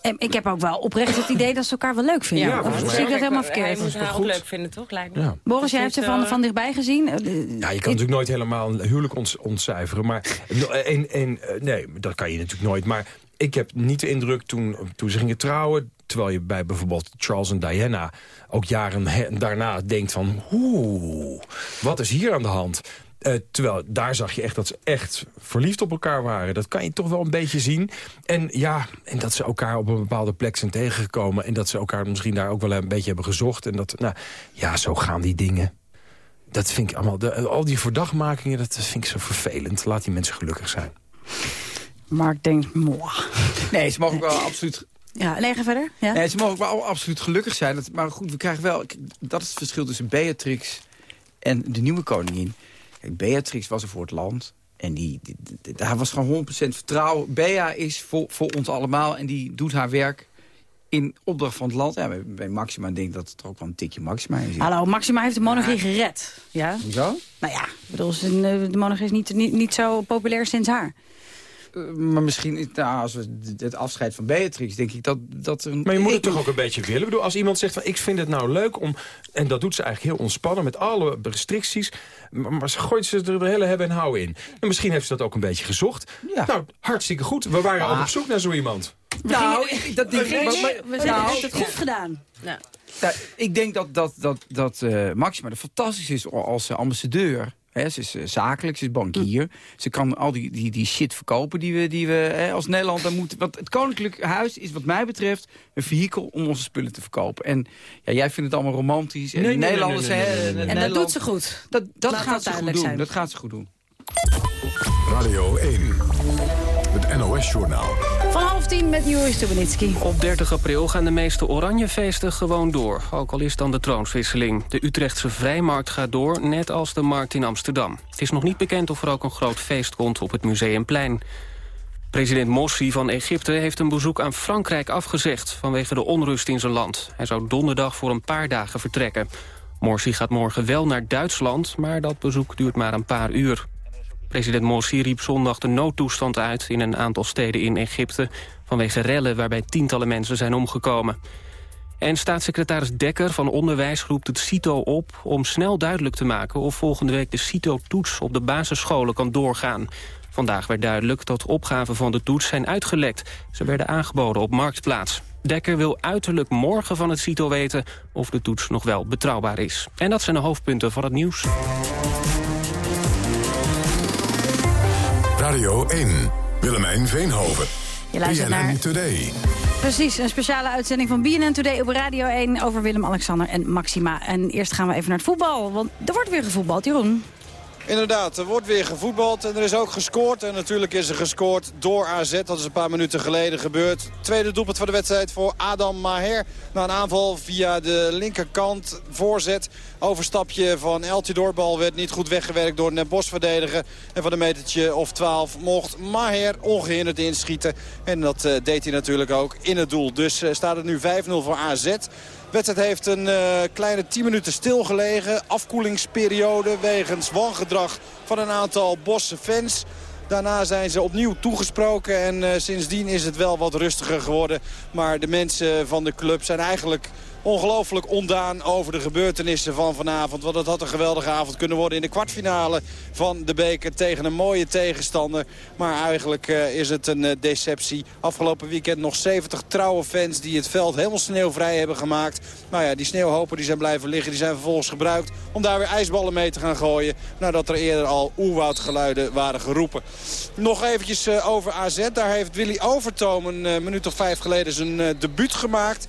En ik heb ook wel oprecht het idee dat ze elkaar wel leuk vinden. Ja, of zie ik dat helemaal Hij verkeerd? moet haar ook leuk vinden, toch? Lijkt me. Ja. Boris, jij hebt ze van, van dichtbij gezien. Ja, je kan natuurlijk nooit helemaal een huwelijk ont ontcijferen. Maar en, en, nee, dat kan je natuurlijk nooit. Maar ik heb niet de indruk toen, toen ze gingen trouwen... terwijl je bij bijvoorbeeld Charles en Diana... ook jaren he- daarna denkt van... oeh, wat is hier aan de hand? Eh, terwijl daar zag je echt dat ze echt verliefd op elkaar waren. Dat kan je toch wel een beetje zien. En ja, en dat ze elkaar op een bepaalde plek zijn tegengekomen... en dat ze elkaar misschien daar ook wel een beetje hebben gezocht. En dat, nou, ja, zo gaan die dingen. Dat vind ik allemaal, de, al die verdachtmakingen, dat vind ik zo vervelend. Laat die mensen gelukkig zijn. Mark denkt, mooi. Nee, ze mogen wel absoluut Ja, nee, ga verder. Ja? Nee, ze mogen wel absoluut gelukkig zijn. Dat, maar goed, we krijgen wel... Dat is het verschil tussen Beatrix en de nieuwe koningin. Kijk, Beatrix was er voor het land. En die, die- die- daar was gewoon 100% vertrouwen. Bea is voor, voor ons allemaal. En die doet haar werk in opdracht van het land. Ja, bij, Maxima denk ik dat het er ook wel een tikje Maxima in zit. Hallo, Maxima heeft de monarchie gered. Ja? Hoezo? Nou ja, bedoel, de monarchie is niet, niet, niet zo populair sinds haar. Eh, maar misschien, is- nou, als we het afscheid van Beatrix, denk ik dat, dat er... een- Maar je moet het ik- toch ook een beetje willen. Ik bedoel, als iemand zegt van ik vind het nou leuk om... en dat doet ze eigenlijk heel ontspannen met alle restricties... maar, maar ze gooit ze er de hele hebben en houden in. En misschien heeft ze dat ook een beetje gezocht. Nou, hartstikke goed. We waren Ah. ook op zoek naar zo iemand. Nou, ik- dat denk ik... Maar- we zijn nou, heeft het goed gedaan. Nou, Nou, ik denk dat, dat, dat, dat eh, Maxima er fantastisch is als ambassadeur. Ze is eh, zakelijk, ze is bankier. Ze kan al die, die, die shit verkopen die we, die we hè, als Nederland dan moeten. Want het Koninklijk Huis is wat mij betreft een vehikel om onze spullen te verkopen. En ja, jij vindt het allemaal romantisch. En Nee, de nee, nee, Nederlanders... nee, En dat doet ze goed. Dat, dat Laat gaat dat ze goed doen. zijn. Dat gaat ze goed doen. Radio 1. NOS-journaal. Van half tien met Joris Stubenitski. Op 30 april gaan de meeste Oranjefeesten gewoon door. Ook al is dan de troonswisseling. De Utrechtse Vrijmarkt gaat door, net als de markt in Amsterdam. Het is nog niet bekend of er ook een groot feest komt op het Museumplein. President Morsi van Egypte heeft een bezoek aan Frankrijk afgezegd... vanwege de onrust in zijn land. Hij zou donderdag voor een paar dagen vertrekken. Morsi gaat morgen wel naar Duitsland, maar dat bezoek duurt maar een paar uur. President Morsi riep zondag de noodtoestand uit in een aantal steden in Egypte... vanwege rellen waarbij tientallen mensen zijn omgekomen. En staatssecretaris Dekker van Onderwijs roept het CITO op... om snel duidelijk te maken of volgende week de CITO-toets op de basisscholen kan doorgaan. Vandaag werd duidelijk dat opgaven van de toets zijn uitgelekt. Ze werden aangeboden op Marktplaats. Dekker wil uiterlijk morgen van het CITO weten of de toets nog wel betrouwbaar is. En dat zijn de hoofdpunten van het nieuws. Radio 1. Willemijn Veenhoven. Je luistert BNN naar- Today. Precies, een speciale uitzending van BNN Today op Radio 1... over Willem-Alexander en Maxima. En eerst gaan we even naar het voetbal, want er wordt weer gevoetbald. Jeroen. Inderdaad, er wordt weer gevoetbald en er is ook gescoord. En natuurlijk is er gescoord door AZ. Dat is een paar minuten geleden gebeurd. Tweede doelpunt van de wedstrijd voor Adam Maher. Na een aanval via de linkerkant. Voorzet, overstapje van El Tidor. Bal werd niet goed weggewerkt door Net Bos verdedigen. En van een metertje of 12 mocht Maher ongehinderd inschieten. En dat eh, deed hij natuurlijk ook in het doel. Dus eh, staat het nu 5-0 voor AZ. De wedstrijd heeft een eh, kleine 10 minuten stilgelegen. Afkoelingsperiode wegens wangedrag van een aantal Bosse fans. Daarna zijn ze opnieuw toegesproken en eh, sindsdien is het wel wat rustiger geworden. Maar de mensen van de club zijn eigenlijk ongelooflijk ondaan over de gebeurtenissen van vanavond. Want het had een geweldige avond kunnen worden in de kwartfinale van de beker tegen een mooie tegenstander. Maar eigenlijk eh, is het een eh, deceptie. Afgelopen weekend nog 70 trouwe fans die het veld helemaal sneeuwvrij hebben gemaakt. Nou ja, die sneeuwhopen die zijn blijven liggen. Die zijn vervolgens gebruikt om daar weer ijsballen mee te gaan gooien. Nadat er eerder al oerwoudgeluiden waren geroepen. Nog eventjes eh, over AZ. Daar heeft Willy Overtoom een minuut of vijf geleden zijn debuut gemaakt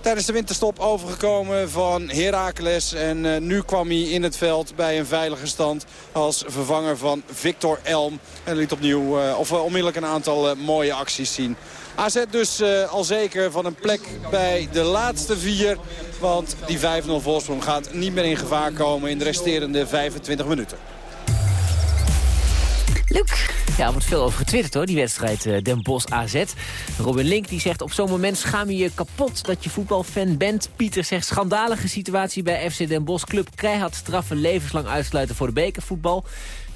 tijdens de winterstop overgekomen van Heracles. En eh, nu kwam hij in het veld bij een veilige stand als vervanger van Victor Elm. En liet opnieuw, eh, of eh, onmiddellijk een aantal mooie acties zien. AZ dus al zeker van een plek bij de laatste vier. Want die 5-0 voorsprong gaat niet meer in gevaar komen in de resterende 25 minuten. Ja, er wordt veel over getwitterd hoor, die wedstrijd eh, Den Bosch AZ. Robin Link die zegt op zo'n moment schaam je je kapot dat je voetbalfan bent. Pieter zegt schandalige situatie bij FC Den Bosch. Club keihard straffen, levenslang uitsluiten voor de bekervoetbal.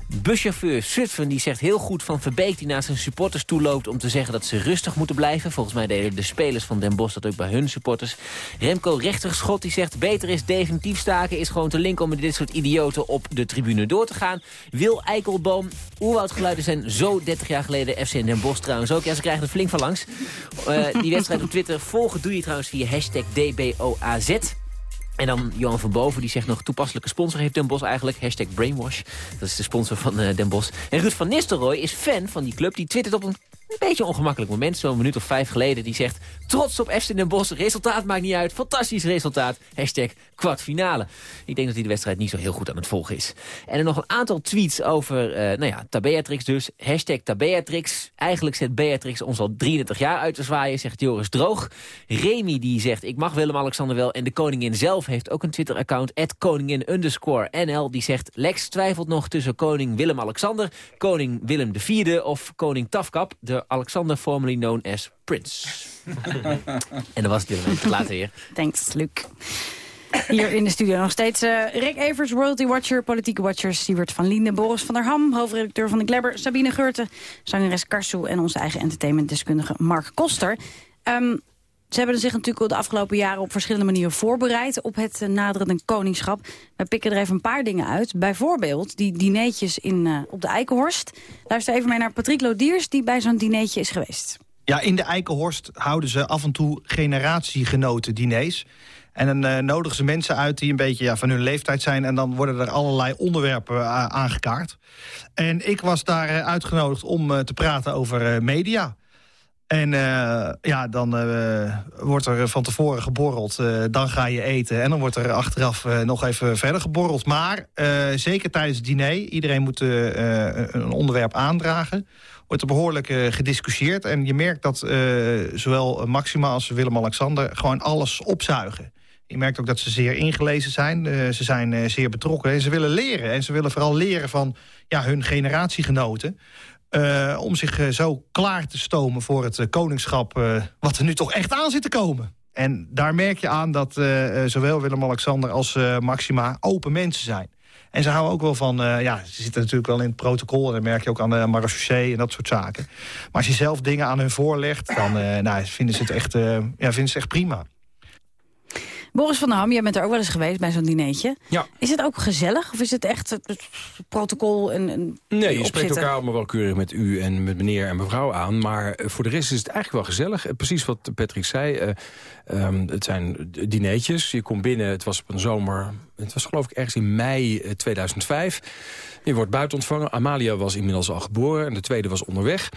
Buschauffeur Zutphen die zegt heel goed van Verbeek... die naar zijn supporters toeloopt om te zeggen dat ze rustig moeten blijven. Volgens mij deden de spelers van Den Bosch dat ook bij hun supporters. Remco Rechterschot die zegt beter is definitief staken... is gewoon te linken om met dit soort idioten op de tribune door te gaan. Wil Eikelboom, oerwoudgeluiden zijn zo 30 jaar geleden... FC Den Bosch trouwens ook. Ja, ze krijgen er flink van langs. Eh, die wedstrijd op Twitter volgen doe je trouwens via hashtag DBOAZ. En dan Johan van Boven, die zegt nog toepasselijke sponsor heeft Den Bosch eigenlijk. Hashtag Brainwash. Dat is de sponsor van eh, Den Bosch. En Ruud van Nistelrooy is fan van die club. Die twittert op een een beetje ongemakkelijk moment, zo'n minuut of vijf geleden. Die zegt, trots op FC Den Bosch, resultaat maakt niet uit. Fantastisch resultaat. Hashtag kwartfinale. Ik denk dat hij de wedstrijd niet zo heel goed aan het volgen is. En er nog een aantal tweets over, eh, nou ja, Tabeatrix dus. Hashtag Tabeatrix. Eigenlijk zet Beatrix ons al 33 jaar uit te zwaaien, zegt Joris Droog. Remy die zegt, ik mag Willem-Alexander wel. En de koningin zelf heeft ook een Twitter-account. koningin NL. Die zegt, Lex twijfelt nog tussen koning Willem-Alexander, koning Willem IV of koning Tafkap. De Alexander formerly known as Prince. en dat was het. Tot later weer. Thanks, Luc. Hier in de studio nog steeds eh, Rick Evers, royalty watcher, politieke watcher... Siewert van Linden, Boris van der Ham, hoofdredacteur van de Glabber... Sabine Geurten, zangeres Karsu en onze eigen entertainmentdeskundige Mark Koster. Ehm, ze hebben zich natuurlijk de afgelopen jaren op verschillende manieren voorbereid... op het uh, naderende koningschap. Wij pikken er even een paar dingen uit. Bijvoorbeeld die dineetjes in, uh, op de Eikenhorst. Luister even mee naar Patrick Lodiers, die bij zo'n dineetje is geweest. Ja, in de Eikenhorst houden ze af en toe generatiegenoten diners. En dan uh, nodigen ze mensen uit die een beetje ja, van hun leeftijd zijn... en dan worden er allerlei onderwerpen aangekaart. En ik was daar uitgenodigd om te praten over media. En eh, ja, dan eh, wordt er van tevoren geborreld. eh, dan ga je eten. En dan wordt er achteraf nog even verder geborreld. Maar zeker tijdens het diner, iedereen moet een onderwerp aandragen. Wordt er behoorlijk eh, gediscussieerd. En je merkt dat zowel Maxima als Willem-Alexander gewoon alles opzuigen. Je merkt ook dat ze zeer ingelezen zijn. Ze zijn zeer betrokken. En ze willen leren. En ze willen vooral leren van ja, hun generatiegenoten. Eh, om zich eh, zo klaar te stomen voor het eh, koningschap... wat er nu toch echt aan zit te komen. En daar merk je aan dat zowel Willem-Alexander als Maxima open mensen zijn. En ze houden ook wel van, ja, ze zitten natuurlijk wel in het protocol... en dat merk je ook aan de marechaussee en dat soort zaken. Maar als je zelf dingen aan hun voorlegt, dan nou, vinden, ze het echt, ja, vinden ze echt prima. Boris van der Ham, jij bent er ook wel eens geweest bij zo'n dinertje. Ja. Is het ook gezellig of is het echt het, het protocol en, en Nee, je spreekt elkaar allemaal wel keurig met u en met meneer en mevrouw aan. Maar eh, voor de rest is het eigenlijk wel gezellig. Eh, Precies wat Patrick zei. eh, ehm, het zijn dineetjes. Je komt binnen, het was op een zomer... Het was geloof ik ergens in mei eh, 2005. Je wordt buiten ontvangen. Amalia was inmiddels al geboren en de tweede was onderweg.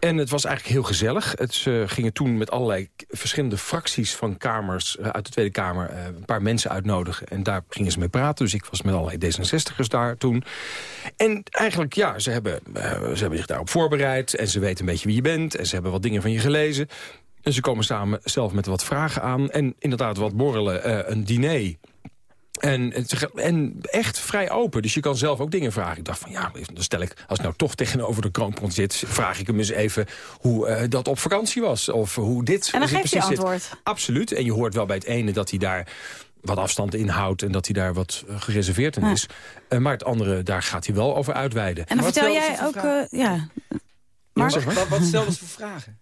En het was eigenlijk heel gezellig. Het, ze gingen toen met allerlei verschillende fracties van kamers... eh, uit de Tweede Kamer eh, een paar mensen uitnodigen. En daar gingen ze mee praten. Dus ik was met allerlei D66'ers daar toen. En eigenlijk, ja, ze hebben, eh, ze hebben zich daarop voorbereid. En ze weten een beetje wie je bent. En ze hebben wat dingen van je gelezen. En ze komen samen zelf met wat vragen aan. En inderdaad wat borrelen, een diner... En, en echt vrij open. Dus je kan zelf ook dingen vragen. Ik dacht van ja, dan stel ik, als ik nou toch tegenover de kroonprins zit... vraag ik hem eens even hoe eh, dat op vakantie was. Of hoe dit En dan geeft hij precies zit. antwoord. Absoluut. En je hoort wel bij het ene dat hij daar wat afstand in houdt... en dat hij daar wat eh, gereserveerd in Ja. is. Eh, maar het andere, daar gaat hij wel over uitweiden. En dan vertel jij ook... eh, ja. Maar, Wat, wat stelden ze voor vragen?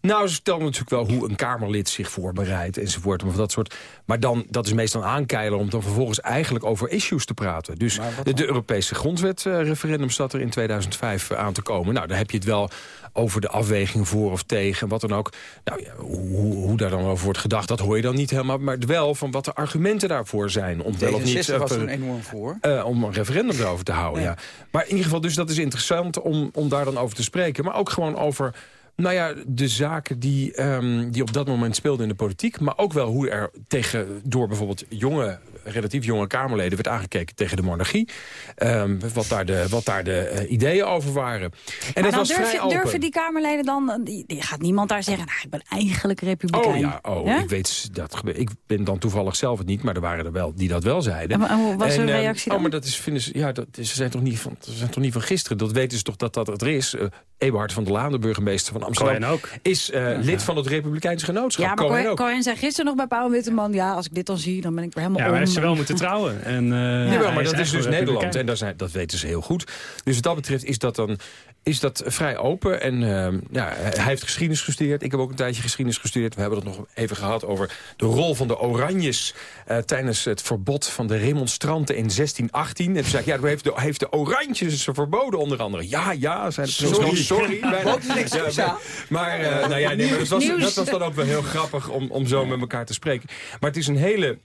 Nou, ze vertellen natuurlijk wel hoe een Kamerlid zich voorbereidt enzovoort. Of dat soort. Maar dan, dat is meestal een aankeiler om dan vervolgens eigenlijk over issues te praten. Dus de, de Europese grondwet-referendum staat er in 2005 aan te komen. Nou, dan heb je het wel over de afweging voor of tegen, wat dan ook. Nou, ja, hoe, hoe daar dan over wordt gedacht, dat hoor je dan niet helemaal. Maar wel van wat de argumenten daarvoor zijn. Om wel of niet, D66 was eh, toen enorm voor. eh, om een referendum erover te houden, ja. Maar in ieder geval, dus dat is interessant om, om daar dan over te spreken. Maar ook gewoon over... Nou ja, de zaken die, ehm, die op dat moment speelden in de politiek... maar ook wel hoe er tegen, door bijvoorbeeld jonge, relatief jonge Kamerleden... werd aangekeken tegen de monarchie. Ehm, wat daar de, wat daar de eh, ideeën over waren. En maar dat dan was durf vrij je, open. durven die Kamerleden dan... Die, die gaat niemand daar zeggen, nou, ik ben eigenlijk republikein. Oh ja, oh, Ja? ik weet dat. Ik ben dan toevallig zelf het niet, maar er waren er wel die dat wel zeiden. En, maar hoe was En, hun ehm, reactie Oh, dan? maar dat is, vinden ze, ja, dat is, ze zijn toch niet van, ze zijn toch niet van gisteren. Dat weten ze toch dat dat er is. Eh Eberhard van der Laan, de burgemeester van Amsterdam, Cohen ook. is eh, lid van het Republikeinse Genootschap. Ja, maar Cohen Cohen, ook. Cohen zei gisteren nog bij Pauw Witteman... ja, als ik dit dan zie, dan ben ik weer helemaal Ja, maar om. Ze wel moeten trouwen. En, eh, hij maar dat is dus Nederland. En daar zijn, dat weten ze heel goed. Dus wat dat betreft is dat dan is dat vrij open. En ehm, ja, hij heeft geschiedenis gestudeerd. Ik heb ook een tijdje geschiedenis gestudeerd. We hebben het nog even gehad over de rol van de Oranjes... eh, tijdens het verbod van de remonstranten in 1618. En toen zei ik, ja, heeft de, heeft de Oranjes ze verboden onder andere. Ja, ja, zijn Sorry. sorry. Wat Ja, ja. maar eh, nou ja, nee, maar dat, was, dat was dan ook wel heel grappig om, om zo met elkaar te spreken. Maar het is een hele...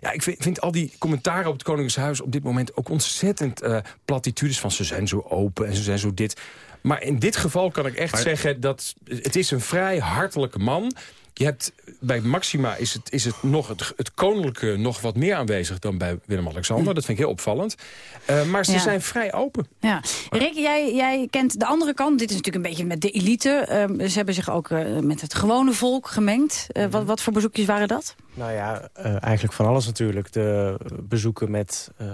ja, ik vind, vind al die commentaren op het Koningshuis op dit moment ook ontzettend eh platitudes van ze zijn zo open en ze zijn zo dit. Maar in dit geval kan ik echt zeggen dat het is een vrij hartelijke man. Je hebt, bij Maxima is het, is het nog het, het koninklijke nog wat meer aanwezig dan bij Willem-Alexander. Dat vind ik heel opvallend. Eh, maar ze Ja. zijn vrij open. Ja. Rick, jij, jij kent de andere kant. Dit is natuurlijk een beetje met de elite. Ehm, ze hebben zich ook eh, met het gewone volk gemengd. Eh, wat, wat voor bezoekjes waren dat? Nou ja, eh, eigenlijk van alles natuurlijk. De bezoeken met eh,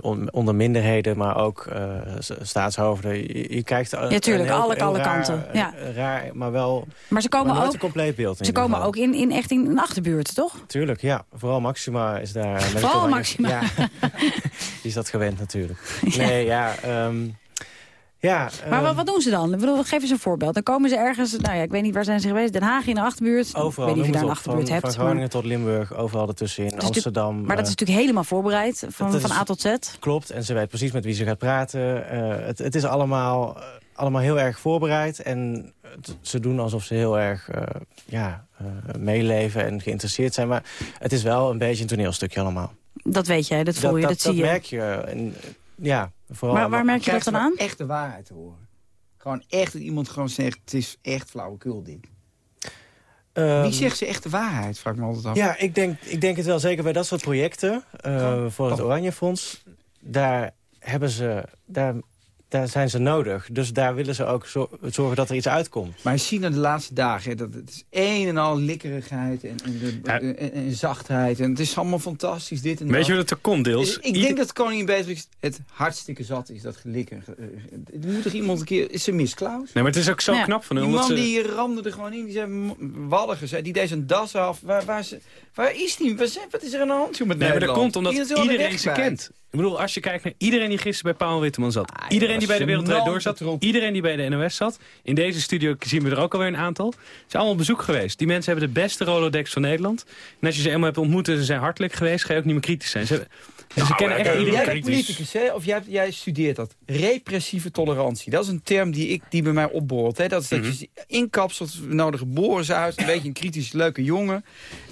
on- onder minderheden, maar ook eh, staatshoofden. Je, je kijkt... eh, Ja, tuurlijk, een heel- alle- heel alle raar- kanten, ja. Raar, maar wel Maar ze komen maar ook, een compleet beeld. in ze geval. ook in, in echt in een achterbuurt, toch? Tuurlijk, ja. Vooral Maxima is daar... Vooral Maxima. Ja, die is dat gewend natuurlijk. Nee, ja... ehm, ja Maar ehm, wat, wat doen ze dan? Ik bedoel, geef eens een voorbeeld. Dan komen ze ergens, nou ja, ik weet niet waar zijn ze geweest. Den Haag in de achterbuurt. Overal, ik weet niet of je daar een achterbuurt van, hebt. Van maar- Groningen tot Limburg, overal ertussenin. Dus natuurlijk- Amsterdam. maar dat is eh, natuurlijk helemaal voorbereid, van, van A tot Z. Klopt, en ze weet precies met wie ze gaat praten. Eh, het, het is allemaal, eh, allemaal heel erg voorbereid. En ze doen alsof ze heel erg eh, ja, eh, meeleven en geïnteresseerd zijn. Maar het is wel een beetje een toneelstukje allemaal. Dat weet jij, dat voel je, dat, zie dat je. merk je. En, ja, vooral, Maar waar merk je dat dan aan? Echt de waarheid te horen. Gewoon echt dat iemand gewoon zegt, het is echt flauwekul dit. Ehm, Wie zegt ze echt de waarheid, vraag ik me altijd af. Ja, ik denk, ik denk het wel zeker bij dat soort projecten. eh, voor het. Oranje Fonds. Daar, hebben ze, daar, daar zijn ze nodig. Dus daar willen ze ook zo- zorgen dat er iets uitkomt. Maar je ziet nou de laatste dagen, dat het is een en al likkerigheid en, en, de, en, en zachtheid. En het is allemaal fantastisch, dit en dat. Weet je wat het er komt, deels? Ik denk dat koningin Beatrix het hartstikke zat is, dat gelikker. Eh, Er moet toch iemand een keer... Is ze Miss Klaus? Nee, maar het is ook zo Ja. knap van Die hun. man omdat ze- die ramde er gewoon in. Die zei walligers. hè, Die deed zijn das af. Waar, waar, ze, waar is die? Waar, zijn- wat is er aan de hand joh, met Nee, maar dat komt omdat Die iedereen ze kent. Ik bedoel, als je kijkt naar iedereen die gisteren bij Paul Witteman zat. iedereen die bij de Wereldrijd Door zat. Iedereen die bij de NOS zat. In deze studio zien we er ook alweer een aantal. Ze zijn allemaal op bezoek geweest. Die mensen hebben de beste Rolodex van Nederland. En als je ze eenmaal hebt ontmoet en ze zijn hartelijk geweest... ga je ook niet meer kritisch zijn. Ze, hebben- dus ze kennen echt Jij iedereen. bent politicus, hè? Of jij, jij studeert dat. Repressieve tolerantie. Dat is een term die, ik, die bij mij opborrelt. Hè? Dat is dat Mhm. je inkapselt, we nodigen geboren ze uit. Een beetje een kritisch leuke jongen.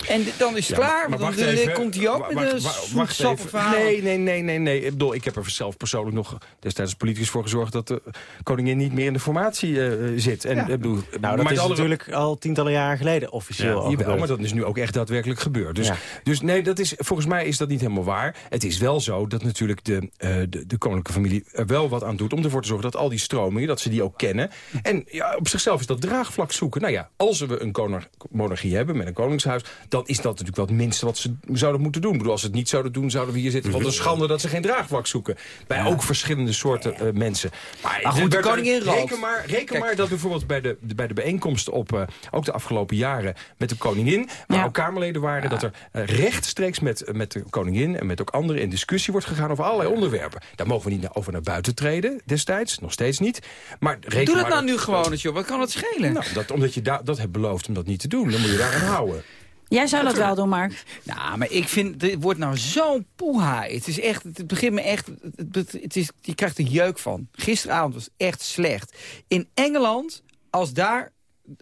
En dan is het Ja, klaar. maar want dan even. komt hij ook met wacht- een verhaal. Nee, nee, nee, nee, nee. Ik, bedoel, ik heb er zelf persoonlijk nog destijds als politicus voor gezorgd... dat de koningin niet meer in de formatie eh, zit. En, Ja. ik bedoel, Nou, maar dat is alle- natuurlijk al tientallen jaren geleden officieel al jawel, maar dat is nu ook echt daadwerkelijk gebeurd. Dus, Ja. dus nee, dat is, volgens mij is dat niet helemaal waar. Het is wel zo dat natuurlijk de, eh, de, de koninklijke familie er wel wat aan doet... om ervoor te zorgen dat al die stromingen, dat ze die ook kennen. En ja, op zichzelf is dat draagvlak zoeken. Nou ja, als we een koning- monarchie hebben met een koningshuis... dan is dat natuurlijk wel het minste wat ze zouden moeten doen. Ik bedoel, als ze het niet zouden doen, zouden we hier zitten. Wat een schande dat ze geen draagvlak zoeken. Bij ook verschillende soorten eh, mensen. Maar, Maar goed, de koningin. Reken maar, reken Kijk. maar dat bijvoorbeeld bij de, bij de bijeenkomsten op... eh, ook de afgelopen jaren met de koningin... waar ook Kamerleden waren... dat er rechtstreeks met, met de koningin en met ook anderen... in discussie wordt gegaan over allerlei onderwerpen. Daar mogen we niet naar- over naar buiten treden destijds. Nog steeds niet. Maar reken Doe dat maar nou nu gewoon eens, joh. Wat kan het schelen? Nou, dat, omdat je da dat hebt beloofd om dat niet te doen. Dan moet je daaraan houden. Jij zou dat wel doen, Mark. Nou, maar ik vind, dit wordt nou zo'n poeha. Het is echt, het begint me echt, het, het- het is, je krijgt er jeuk van. Gisteravond was echt slecht. In Engeland, als daar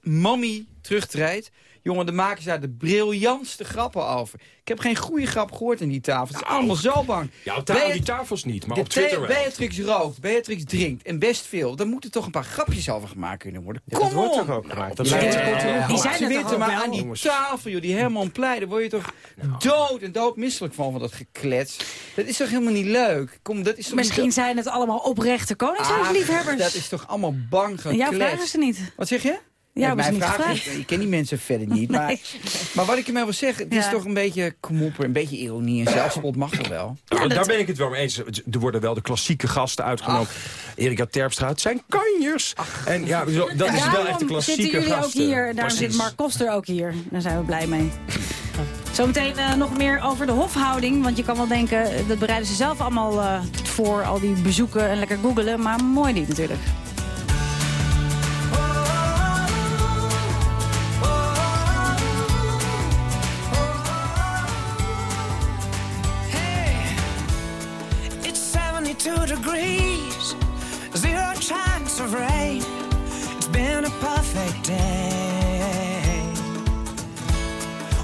mommy terugtreedt, jongen, dan maken ze daar de briljantste grappen over. Ik heb geen goede grap gehoord in die tafel. Het is allemaal zo bang. Op Beat- die tafels niet, maar de op Twitter wel. Beatrix rookt, Beatrix drinkt en best veel. Daar moeten toch een paar grapjes over gemaakt kunnen worden. Ja, Kom dat wordt toch ook gemaakt? Dat Ja, lijkt ja, ook ja, wel. ja. Die zijn er toch maar wel? aan die tafel, joh, die Herman Pleij, daar word je toch Nou. dood en dood misselijk van, van dat geklets. Dat is toch helemaal niet leuk? Kom, dat is toch Misschien niet zijn het allemaal oprechte Ah, koningshuisliefhebbers. dat is toch allemaal bang En geklets. jou vragen ze niet. Wat zeg je? Ja, hebben ze mij niet vragen- gevraagd. Ik ken die mensen verder niet. Maar, Nee. maar wat ik ermee wil zeggen, het is toch een beetje knopper, een beetje ironie en zelfspot mag toch wel? Daar ben ik het wel mee eens. Er worden wel de klassieke gasten uitgenomen. Erika Terpstra, het zijn kanjers. En ja, dat is wel echt de klassieke zitten jullie gasten. ook hier. Daarom Precies. zit Mark Koster ook hier. Daar zijn we blij mee. Zometeen eh, nog meer over de hofhouding. Want je kan wel denken, eh, dat bereiden ze zelf allemaal eh, voor. Al die bezoeken en lekker googelen. Maar mooi niet natuurlijk. 72 degrees, zero chance of rain. It's been a perfect day.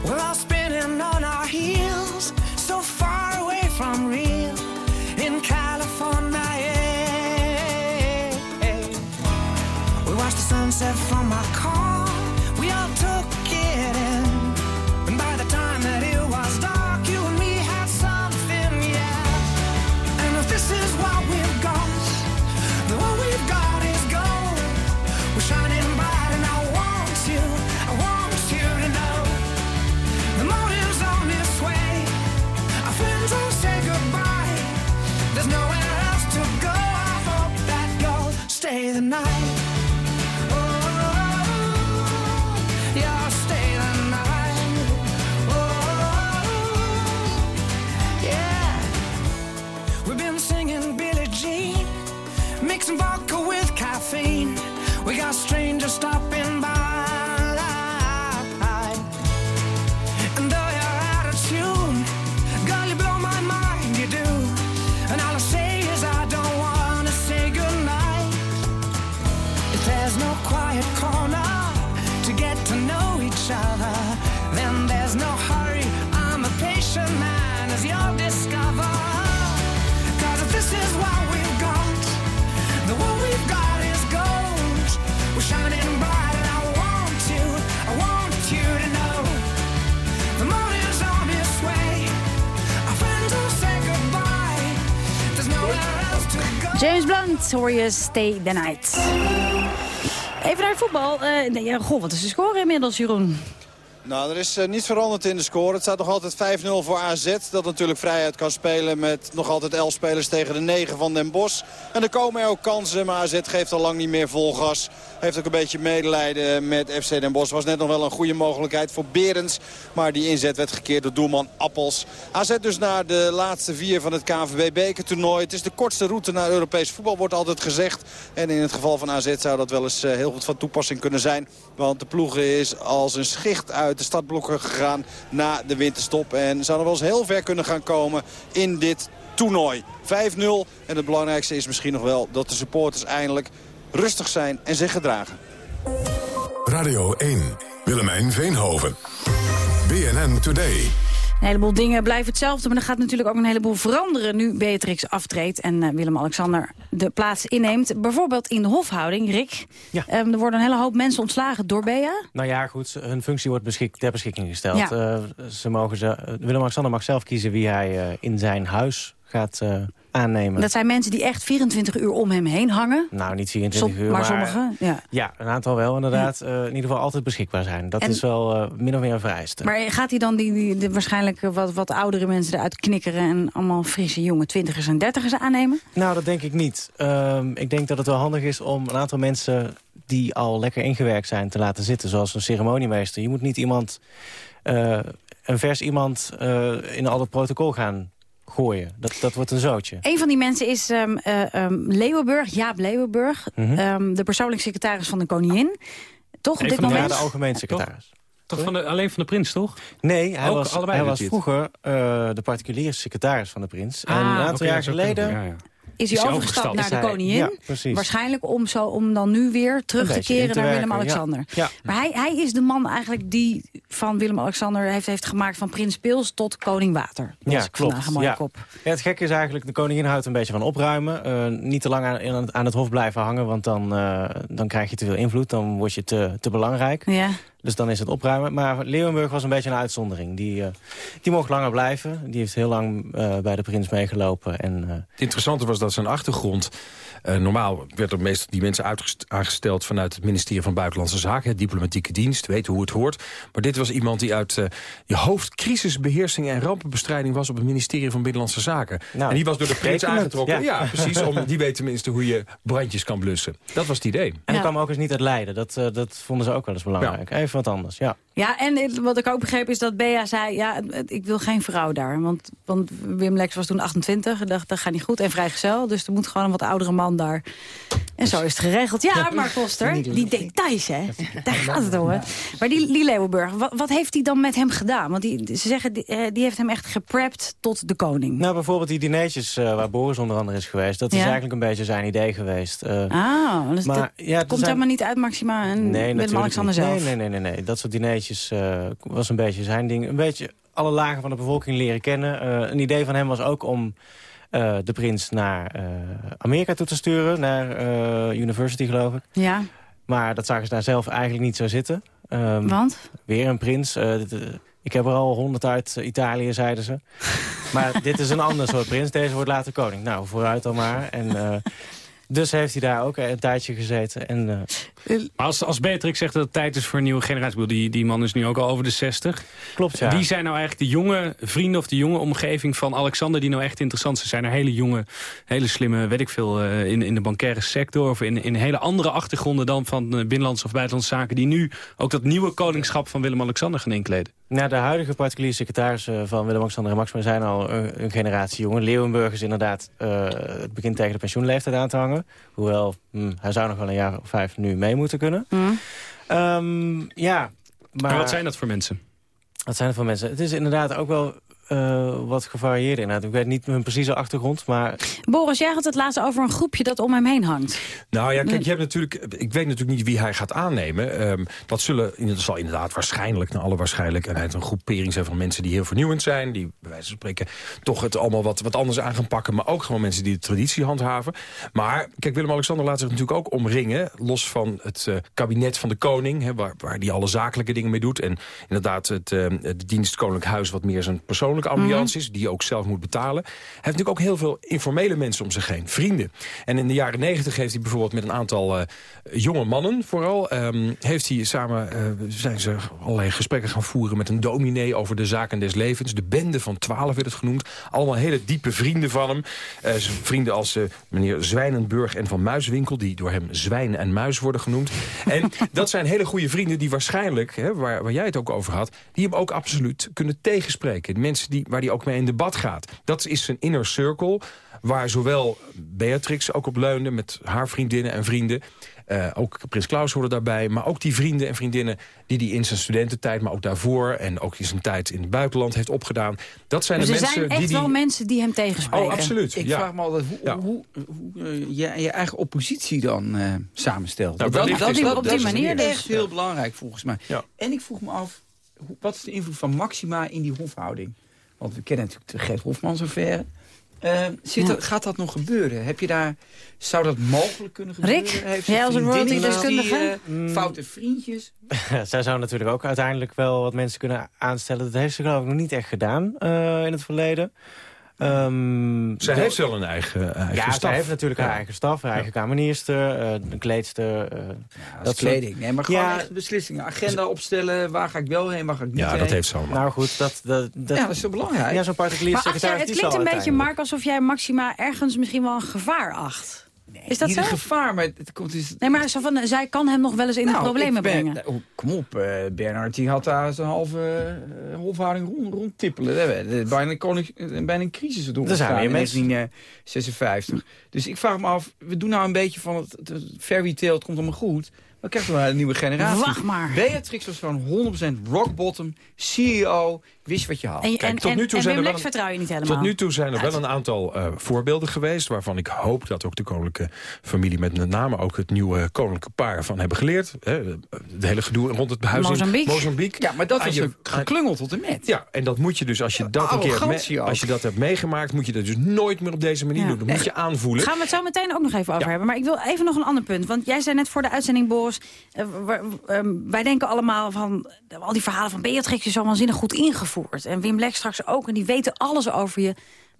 We're all spinning on our heels, so far away from real in California. We watched the sunset from our car, James Blunt, hoor je Stay the Night. Even naar voetbal. Ja, goh, wat is de score inmiddels, Jeroen? Nou, er is uh, niets veranderd in de score. Het staat nog altijd 5-0 voor AZ. Dat natuurlijk vrijheid kan spelen met nog altijd 11 spelers tegen de 9 van Den Bosch. En er komen er ook kansen, maar AZ geeft al lang niet meer vol gas. Heeft ook een beetje medelijden met FC Den Bosch. Was net nog wel een goede mogelijkheid voor Berends. Maar die inzet werd gekeerd door doelman Appels. AZ dus naar de laatste vier van het KNVB-bekertoernooi. Het is de kortste route naar Europees voetbal, wordt altijd gezegd. En in het geval van AZ zou dat wel eens uh, heel goed van toepassing kunnen zijn. Want de ploeg is als een schicht uit de startblokken gegaan na de winterstop. En zou nog wel eens heel ver kunnen gaan komen in dit toernooi. 5-0 en het belangrijkste is misschien nog wel dat de supporters eindelijk rustig zijn en zich gedragen. Radio 1, Willemijn Veenhoven. BNN Today. Een heleboel dingen blijven hetzelfde, maar er gaat natuurlijk ook een heleboel veranderen... nu Beatrix aftreedt en uh, Willem-Alexander de plaats inneemt. Bijvoorbeeld in de hofhouding, Rick. Ja. Um, er worden een hele hoop mensen ontslagen door Bea. Nou ja, goed, hun functie wordt beschik ter beschikking gesteld. Ja. Uh, ze mogen ze, Willem-Alexander mag zelf kiezen wie hij uh, in zijn huis gaat aannemen. Dat zijn mensen die echt 24 uur om hem heen hangen. Nou, niet 24 Som, uur, maar, maar... sommigen, ja. Ja, een aantal wel inderdaad. Ja. Uh, in ieder geval altijd beschikbaar zijn. Dat en, is wel uh, min of meer een vereiste. Maar gaat hij dan die, die, die waarschijnlijk wat, wat oudere mensen eruit knikkeren... en allemaal frisse jonge twintigers en dertigers aannemen? Nou, dat denk ik niet. Uh, ik denk dat het wel handig is om een aantal mensen... die al lekker ingewerkt zijn te laten zitten. Zoals een ceremoniemeester. Je moet niet iemand... eh, een vers iemand in al het protocol gaan gooien. Dat, dat wordt een zootje. Een van die mensen is um, uh, um, Leeuwenburg, Jaap Leeuwenburg. Mm -hmm. um, de persoonlijk secretaris van de koningin. Toch op dit moment? Ja, de algemeen secretaris. Toch van de, alleen van de prins, toch? Nee, hij Ook was, allebei hij was vroeger uh, de particuliere secretaris van de prins. Ah, en een aantal okay, jaar geleden... Is hij overgestapt naar de koningin? Ja. Waarschijnlijk om, zo, om dan nu weer terug te keren te naar Willem-Alexander. ja. Maar hij, hij is de man eigenlijk die van Willem-Alexander heeft, heeft gemaakt... van prins Pils tot koning Water. Dat Ja, klopt. ja. kop. Het gekke is eigenlijk, de koningin houdt een beetje van opruimen. Uh, niet te lang aan, aan, het hof blijven hangen, want dan, uh, dan krijg je te veel invloed. Dan word je te, te belangrijk. Ja. Dus dan is het opruimen. Maar Leeuwenburg was een beetje een uitzondering. Die, uh, die mocht langer blijven. Die heeft heel lang bij de prins meegelopen. En, Het interessante was dat zijn achtergrond... Uh, normaal werden meestal die mensen aangesteld vanuit het ministerie van Buitenlandse Zaken. Het diplomatieke dienst, weten hoe het hoort. Maar dit was iemand die uit uh, je hoofd crisisbeheersing en rampenbestrijding was op het ministerie van Binnenlandse Zaken. Nou, en die was door de prins aangetrokken. Ja. Ja. precies. Om, die weet tenminste hoe je brandjes kan blussen. Dat was het idee. En ja. kwam ook eens niet uit Leiden. Dat, uh, dat vonden ze ook wel eens belangrijk. Ja. Even wat anders, ja. Ja, en wat ik ook begreep is dat Bea zei... ja, ik wil geen vrouw daar. Want, want Wim Lex was toen 28. Ik dacht, dat gaat niet goed. En vrijgezel. Dus er moet gewoon een wat oudere man daar. En zo is het geregeld. Ja, Mark Koster, die details, hè. Daar gaat het om, hè. Maar die, die Leeuwenburg, wat, wat heeft hij dan met hem gedaan? Want die, ze zeggen, die, die heeft hem echt geprept tot de koning. Nou, bijvoorbeeld die dineetjes uh, waar Boris onder andere is geweest. Dat is eigenlijk een beetje zijn idee geweest. Uh, Ah, dus Maar, dat ja, komt zijn- helemaal niet uit Maxima en Nee, Willem-Alexander niet. zelf. Nee, nee, nee, nee, nee. Dat soort dineetjes eh, was een beetje zijn ding. Een beetje alle lagen van de bevolking leren kennen. Eh, een idee van hem was ook om eh, de prins naar Amerika toe te sturen. Naar University, geloof ik. Ja, Maar dat zagen ze daar zelf eigenlijk niet zo zitten. Ehm, want? Weer een prins. ik heb er al honderd uit Italië, zeiden ze. Maar dit is een ander soort prins. Deze wordt later koning. Nou, vooruit dan maar. En, dus heeft hij daar ook een tijdje gezeten. En, Maar als, als Beatrix zegt dat het tijd is voor een nieuwe generatie... ik bedoel, Die, die man is nu ook al over de 60. Klopt, ja. Wie zijn nou eigenlijk de jonge vrienden of de jonge omgeving van Alexander... die nou echt interessant zijn? Zijn er hele jonge, hele slimme, weet ik veel... eh, in, in de bankaire sector of in, in hele andere achtergronden... dan van eh, binnenlandse of buitenlandse zaken... die nu ook dat nieuwe koningschap van Willem-Alexander gaan inkleden? Nou, de huidige particuliere secretarissen van Willem-Alexander en Maxima zijn al een, een generatie jonger. Leeuwenburg is inderdaad eh, het begint tegen de pensioenleeftijd aan te hangen. Hoewel, hm, hij zou nog wel een jaar of vijf nu mee moeten kunnen. Ehm, ja, maar... Maar wat zijn dat voor mensen? Wat zijn er voor mensen? Het is inderdaad ook wel eh, wat gevarieerd inderdaad. Ik weet niet hun precieze achtergrond, maar... Boris, jij had het laatst over een groepje dat om hem heen hangt. Nou ja, kijk, je hebt natuurlijk, ik weet natuurlijk niet wie hij gaat aannemen. Ehm, dat, zullen, dat zal inderdaad waarschijnlijk, naar alle waarschijnlijkheid... een groepering zijn van mensen die heel vernieuwend zijn. Die bij wijze van spreken toch het allemaal wat, wat anders aan gaan pakken. Maar ook gewoon mensen die de traditie handhaven. Maar kijk, Willem-Alexander laat zich natuurlijk ook omringen. Los van het eh, kabinet van de koning. Hè, waar, waar die alle zakelijke dingen mee doet. En inderdaad het, het dienst Koninklijk Huis wat meer zijn persoonlijke persoonlijke ambiance is... die je ook zelf moet betalen. Hij heeft natuurlijk ook heel veel informele mensen om zich heen. Vrienden. En in de jaren negentig heeft hij bijvoorbeeld met een aantal eh, jonge mannen vooral... ehm, heeft hij samen, eh, zijn ze allerlei gesprekken gaan voeren met een dominee... over de zaken des levens. De bende van twaalf werd het genoemd. Allemaal hele diepe vrienden van hem. Eh, vrienden als meneer Zwijnenburg en Van Muiswinkel... die door hem Zwijn en Muis worden genoemd. En dat zijn hele goede vrienden die waarschijnlijk, hè, waar, waar jij het ook over had... die hem ook absoluut kunnen tegenspreken. De mensen die, waar hij ook mee in debat gaat. Dat is zijn inner circle, waar zowel Beatrix ook op leunde... met haar vriendinnen en vrienden... Eh, ook Prins Klaus hoorde daarbij. Maar ook die vrienden en vriendinnen die hij in zijn studententijd... maar ook daarvoor en ook in zijn tijd in het buitenland heeft opgegaan. Dat zijn Dus de er mensen zijn echt die... die- wel mensen die hem tegenspreken. Oh, absoluut. Ik ja. vraag me altijd hoe, hoe, hoe eh, je je eigen oppositie dan eh, samenstelt. Nou, dat, is dat, dat- dat dat is is Ja. heel belangrijk volgens mij. Ja. En ik vroeg me af, hoe- wat is de invloed van Maxima in die hofhouding? Want we kennen natuurlijk de Gert Hofmans affaire. Eh, zit Ja. dat, gaat dat nog gebeuren? Heb je daar, zou dat mogelijk kunnen gebeuren? Rick, Heeft jij als royalty-deskundige? die, eh, foute vriendjes? Zij zou natuurlijk ook uiteindelijk wel wat mensen kunnen aanstellen. Dat heeft ze geloof ik nog niet echt gedaan eh, in het verleden. Ehm, Zij heeft wel een eigen, eigen ja, staf. zij heeft natuurlijk haar eigen staf, haar eigen kamerierster, eh, de kleedster. eh, Dat kleding. Nee, maar gewoon Ja. echt beslissingen. Agenda opstellen, waar ga ik wel heen, waar ga ik niet Ja, heen. dat heeft ze allemaal. Nou goed, dat, dat, dat, Ja, dat is zo belangrijk. Ja, zo'n particulier Maar ach, ja, secretaris het klinkt een beetje, Mark, alsof jij Maxima ergens misschien wel een gevaar acht. Is dat niet zo? een gevaar, maar het komt dus... Nee, maar zo van, eh, zij kan hem nog wel eens in de Nou, problemen ik ben- brengen. nou, kom op, eh, Bernard die had daar zijn halve uh, hofhouding rond, rondtippelen. Eh, bijna, een koning, eh, bijna een crisis door Daar zijn we in 1956. Dus ik vraag me af, we doen nou een beetje van het, het fairy tale, het komt allemaal goed. Maar krijgen we nou een nieuwe generatie. Wacht maar. Beatrix was gewoon 100% rock bottom, CEO, wist wat je had. En, je- Kijk, en, tot nu toe en zijn Wim er Lex wel vertrouw je niet helemaal. Tot nu toe zijn er wel een aantal eh, voorbeelden geweest... waarvan ik hoop dat ook de koninklijke familie... met met name ook het nieuwe koninklijke paar van hebben geleerd. Hè, de hele gedoe rond het huis Mozambique. in Mozambique. Ja, maar dat was je- een geklungel tot en met. Ja, en dat moet je dus, als je dat, een keer als je dat hebt meegemaakt... moet je dat dus nooit meer op deze manier Ja. doen. Dat moet je aanvoelen. Gaan we het zo meteen ook nog even over Ja. hebben. Maar ik wil even nog een ander punt. Want jij zei net voor de uitzending, Boris... eh, ehm, wij denken allemaal van... eh, al die verhalen van Beatrix is zo waanzinnig goed ingevoerd. En Wim Lex straks ook. En die weten alles over je.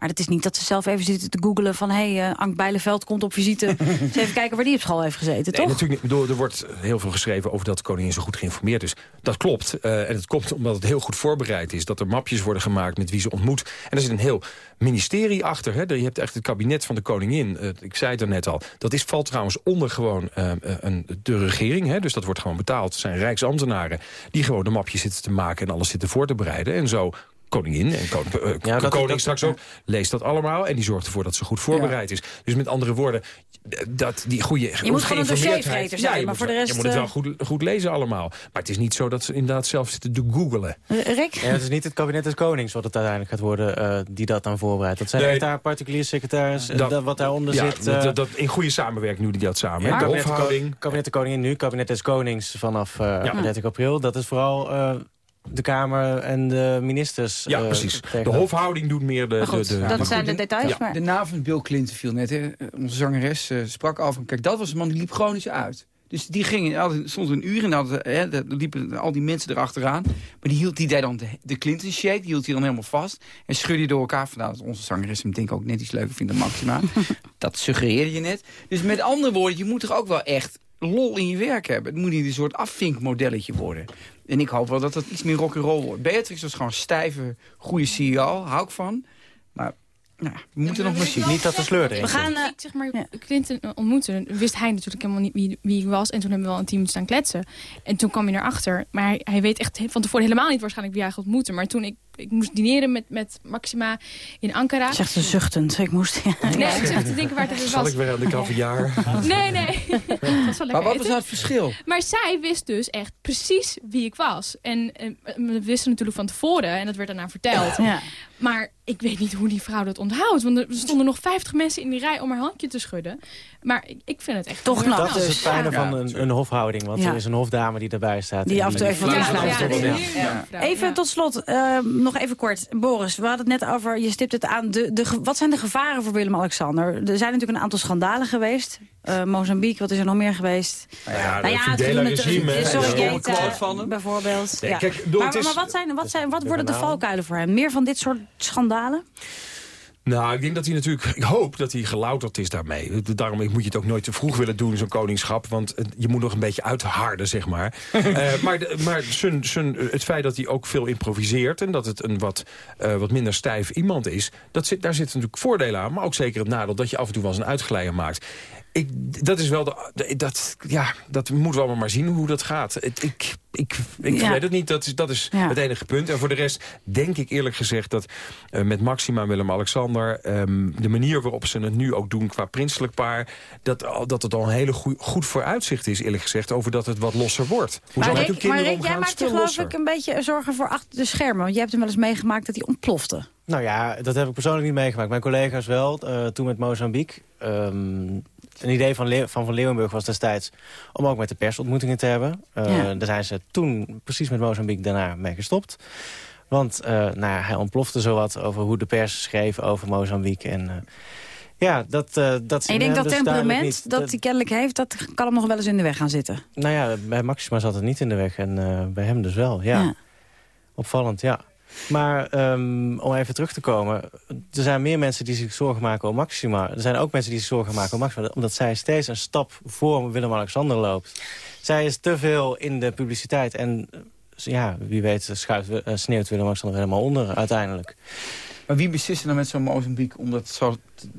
Maar het is niet dat ze zelf even zitten te googelen van... hé, hey, eh, Ank Bijleveld komt op visite. Eens even kijken waar die op school heeft gezeten, Nee, toch? natuurlijk niet. Bedoel, er wordt heel veel geschreven over dat de koningin zo goed geïnformeerd is. Dat klopt. Eh, en het komt omdat het heel goed voorbereid is. Dat er mapjes worden gemaakt met wie ze ontmoet. En er zit een heel ministerie achter. Hè. Je hebt echt het kabinet van de koningin. Eh, ik zei het er net al. Dat is, valt trouwens onder gewoon een, de regering. Hè. Dus dat wordt gewoon betaald. Het zijn rijksambtenaren die gewoon de mapjes zitten te maken... en alles zitten voor te bereiden. En zo koningin en kon, eh, Ja, dat- koning dat- straks ook, leest dat allemaal. En die zorgt ervoor dat ze goed voorbereid is. Dus met andere woorden, dat die goede moet gewoon een dossiervreter zijn, Ja, je maar moet voor de rest, Je moet het wel eh, goed, goed lezen allemaal. Maar het is niet zo dat ze inderdaad zelf zitten te googelen. Eh, Rick? Ja, het is niet het kabinet des konings wat het uiteindelijk gaat worden... eh, die dat dan voorbereidt. Dat zijn Nee. daar particulier secretaris, Dat- dat, wat daaronder Ja, zit... dat, eh, dat, dat- in goede samenwerking doen die dat samen. Ja, kabinet, de kabinet de koningin nu, kabinet des konings vanaf eh, 30 april. Dat is vooral eh, de Kamer en de ministers. Ja, eh, precies. De hofhouding doet meer de... Maar goed, de, de, dat de- zijn de de- details. Ja, maar... de naam van Bill Clinton viel net. Hè. Onze zangeres eh, sprak af. Kijk, dat was een man die liep chronisch uit. Dus die ging altijd, soms een uur en dan hadden, hè, daar liepen al die mensen erachteraan. Maar die hield die deed dan de, de Clinton shake, die hield hij dan helemaal vast. En schudde die door elkaar. Vandaar dat onze zangeres hem denk ik ook net iets leuker vindt dan Maxima. dat suggereerde je net. Dus met andere woorden, je moet toch ook wel echt lol in je werk hebben. Het moet niet een soort afvinkmodelletje worden. En ik hoop wel dat dat iets meer rock'n'roll wordt. Beatrix was gewoon stijve, goede CEO. Hou ik van. Maar nou, we moeten nog maar zien. Niet dat de sleur erin We gaan... Eh, ik zeg maar Clinton ontmoette, wist hij natuurlijk helemaal niet wie, wie ik was. En toen hebben we wel een team staan kletsen. En toen kwam hij erachter. Maar hij, hij weet echt van tevoren helemaal niet waarschijnlijk wie hij gaat ontmoeten. Maar toen ik, ik moest dineren met, met Maxima in Ankara. Zegt ze zuchtend. Ik moest... Nee, ik zit te denken waar het over Zal was. ik weer aan de kaviaar? Nee, nee. was Maar wat was nou het verschil? Maar zij wist dus echt precies wie ik was. En eh, we wisten natuurlijk van tevoren. En dat werd daarna verteld. Ja. Maar ik weet niet hoe die vrouw dat onthoudt. Want er stonden nog 50 mensen in die rij om haar handje te schudden. Maar ik, ik vind het echt... Toch knap. Dat is het fijne Ja. van een, een hofhouding. Want Ja. er is een hofdame die daarbij staat. Die en af en toe even Even tot slot, eh, nog even kort. Boris, we hadden het net over, je stipt het aan. De, de, wat zijn de gevaren voor Willem-Alexander? Er zijn natuurlijk een aantal schandalen geweest. Eh, Mozambique, wat is er nog meer geweest? Nou ja, Nou het ja, regime. Sorry, hem. bijvoorbeeld. Nee, ja. kijk, maar, is- maar wat, zijn, wat, zijn, wat worden de valkuilen voor hem? Meer van dit soort schandalen? Nou, ik denk dat hij natuurlijk... Ik hoop dat hij gelouterd is daarmee. Daarom moet je het ook nooit te vroeg willen doen, zo'n koningschap. Want je moet nog een beetje uitharden, zeg maar. Eh, maar de- maar zijn, zijn, het feit dat hij ook veel improviseert... en dat het een wat, eh, wat minder stijf iemand is... Dat zit, daar zitten natuurlijk voordelen aan. Maar ook zeker het nadeel dat je af en toe wel eens een uitgeleider maakt. Ik, dat is wel de, dat, ja, dat moeten we allemaal maar zien hoe dat gaat. Ik ik, ik Ja. weet het niet, dat is, dat is Ja. het enige punt. En voor de rest denk ik eerlijk gezegd dat eh, met Maxima en Willem-Alexander... ehm, de manier waarop ze het nu ook doen qua prinselijk paar... dat, dat het al een hele goe- goed vooruitzicht is eerlijk gezegd... over dat het wat losser wordt. Hoe Maar zal Rick, maar Rick, jij maakt je geloof losser. ik een beetje zorgen voor achter de schermen. Want jij hebt hem wel eens meegemaakt dat hij ontplofte. Nou ja, dat heb ik persoonlijk niet meegemaakt. Mijn collega's wel, eh, toen met Mozambique. Ehm, een idee van, Leeuw- van Van Leeuwenburg was destijds om ook met de persontmoetingen te hebben. Eh, Ja. Daar zijn ze toen precies met Mozambique daarna mee gestopt. Want eh, nou ja, hij ontplofte zowat over hoe de pers schreef over Mozambique. En eh, ja, dat, eh dat En je denkt dat dus temperament dat hij kennelijk heeft... dat kan hem nog wel eens in de weg gaan zitten. Nou ja, bij Maxima zat het niet in de weg en bij hem dus wel, ja. Ja. Opvallend, ja. Maar ehm, om even terug te komen... er zijn meer mensen die zich zorgen maken om Maxima. Er zijn ook mensen die zich zorgen maken om Maxima... omdat zij steeds een stap voor Willem-Alexander loopt. Zij is te veel in de publiciteit en... eh, Ja, wie weet schuift, eh, sneeuwt Willem-Alexander helemaal onder uiteindelijk. Maar wie beslist er nou met zo'n Mozambique om dat, zo,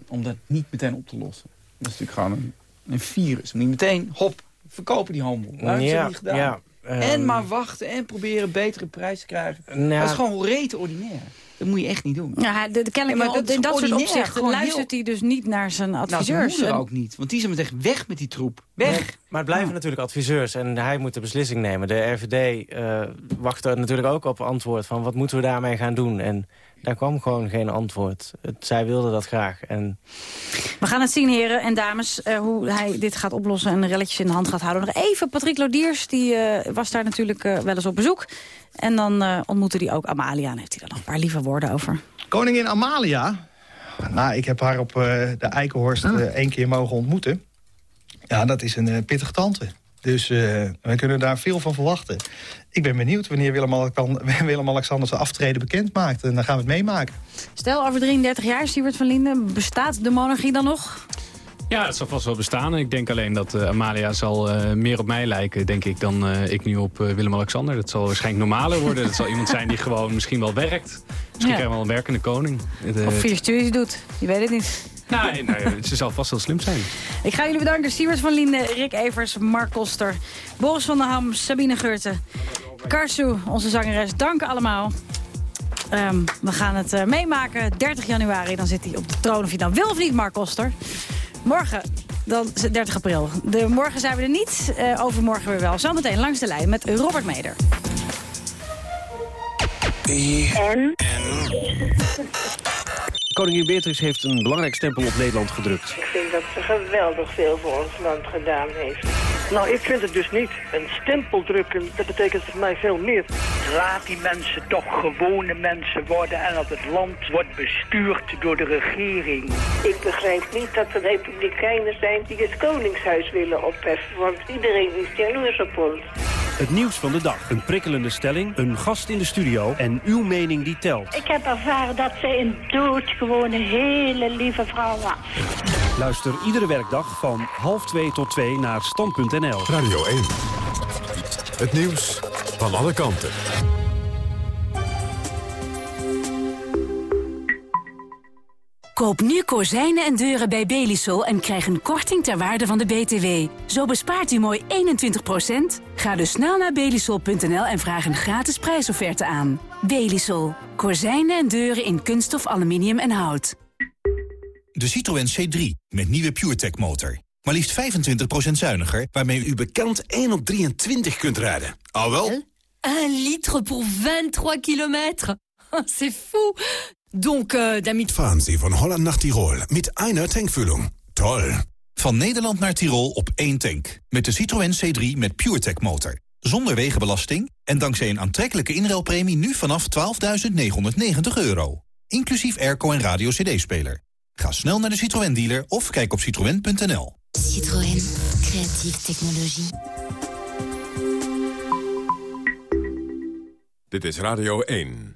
om dat niet meteen op te lossen? Dat is natuurlijk gewoon een, een virus. Moet je meteen, hop, verkopen die handel. Hebben ze Ja, dat niet gedaan? ja, ehm, en maar wachten en proberen betere prijs te krijgen. Nou, dat is gewoon rete ordinair. Dat moet je echt niet doen. Ja, de, de, kennelijk Ja, dat in dat soort opzichten luistert hij dus niet naar zijn Nou, adviseurs. moeder En- ook niet. Want die zijn meteen weg met die troep. Weg! Nee, maar het blijven natuurlijk adviseurs en hij moet de beslissing nemen. De RVD eh wacht er natuurlijk ook op antwoord van wat moeten we daarmee gaan doen. En daar kwam gewoon geen antwoord. Het, zij wilde dat graag. En We gaan het zien, heren en dames, eh, hoe hij dit gaat oplossen... en de relletjes in de hand gaat houden. Nog even, Patrick Lodiers, die eh, was daar natuurlijk eh, wel eens op bezoek. En dan eh, ontmoette hij ook Amalia en heeft hij daar nog een paar lieve woorden over. Koningin Amalia. Nou, ik heb haar op eh, de Eikenhorst eh, één keer mogen ontmoeten. Ja, dat is een pittige tante. Dus eh, we kunnen daar veel van verwachten. Ik ben benieuwd wanneer Willem-Alexander Willem zijn aftreden bekend maakt. En dan gaan we het meemaken. Stel, over 33 jaar, Siewert van Linden, bestaat de monarchie dan nog? Ja, dat zal vast wel bestaan. Ik denk alleen dat eh, Amalia zal eh, meer op mij lijken, denk ik, dan eh, ik nu op eh, Willem-Alexander. Dat zal waarschijnlijk normaler worden. Dat zal iemand zijn die gewoon misschien wel werkt. Misschien krijgen we wel een werkende koning. Het, Of vier studies doet, je weet het niet. Nee, nee, ze zal vast heel slim zijn. Ik ga jullie bedanken. Siewert van Linden, Rick Evers, Mark Koster, Boris van der Ham, Sabine Geurten, Karsu, onze zangeres. Dank allemaal. Ehm, we gaan het eh, meemaken. 30 januari, dan zit hij op de troon. Of je dan wil of niet, Mark Koster. Morgen, dan is het 30 april. De, morgen zijn we er niet, eh, overmorgen weer wel. Zometeen langs de lijn met Robert Meder. En? Koningin Beatrix heeft een belangrijk stempel op Nederland gedrukt. Ik vind dat ze geweldig veel voor ons land gedaan heeft. Nou, ik vind het dus niet. Een stempel drukken, dat betekent voor mij veel meer. Laat die mensen toch gewone mensen worden en dat het land wordt bestuurd door de regering. Ik begrijp niet dat er republikeinen zijn die het koningshuis willen opheffen, want iedereen is jaloers op ons. Het nieuws van de dag. Een prikkelende stelling, een gast in de studio en uw mening die telt. Ik heb ervaren dat zij een doodgewone, hele lieve vrouw was. Luister iedere werkdag van half twee tot twee naar stand.nl. Radio 1. Het nieuws van alle kanten. Koop nu kozijnen en deuren bij Belisol en krijg een korting ter waarde van de BTW. Zo bespaart u mooi 21%. Ga dus snel naar belisol.nl en vraag een gratis prijsofferte aan. Belisol. Kozijnen en deuren in kunststof, aluminium en hout. De Citroën C3 met nieuwe PureTech motor. Maar liefst 25% zuiniger, waarmee u bekend 1 op 23 kunt rijden. Al wel? 1 litre pour 23 kilometer. C'est fou. Donc, euh, damit... Fahren Sie von Holland nach Tirol mit einer Tankfüllung. Toll! Van Nederland naar Tirol op één tank. Met de Citroën C3 met PureTech motor. zonder wegenbelasting... en dankzij een aantrekkelijke inruilpremie nu vanaf 12.990 euro. Inclusief airco en radio cd-speler. Ga snel naar de Citroën dealer of kijk op citroën.nl. Citroën. Creatieve technologie. Dit is Radio 1.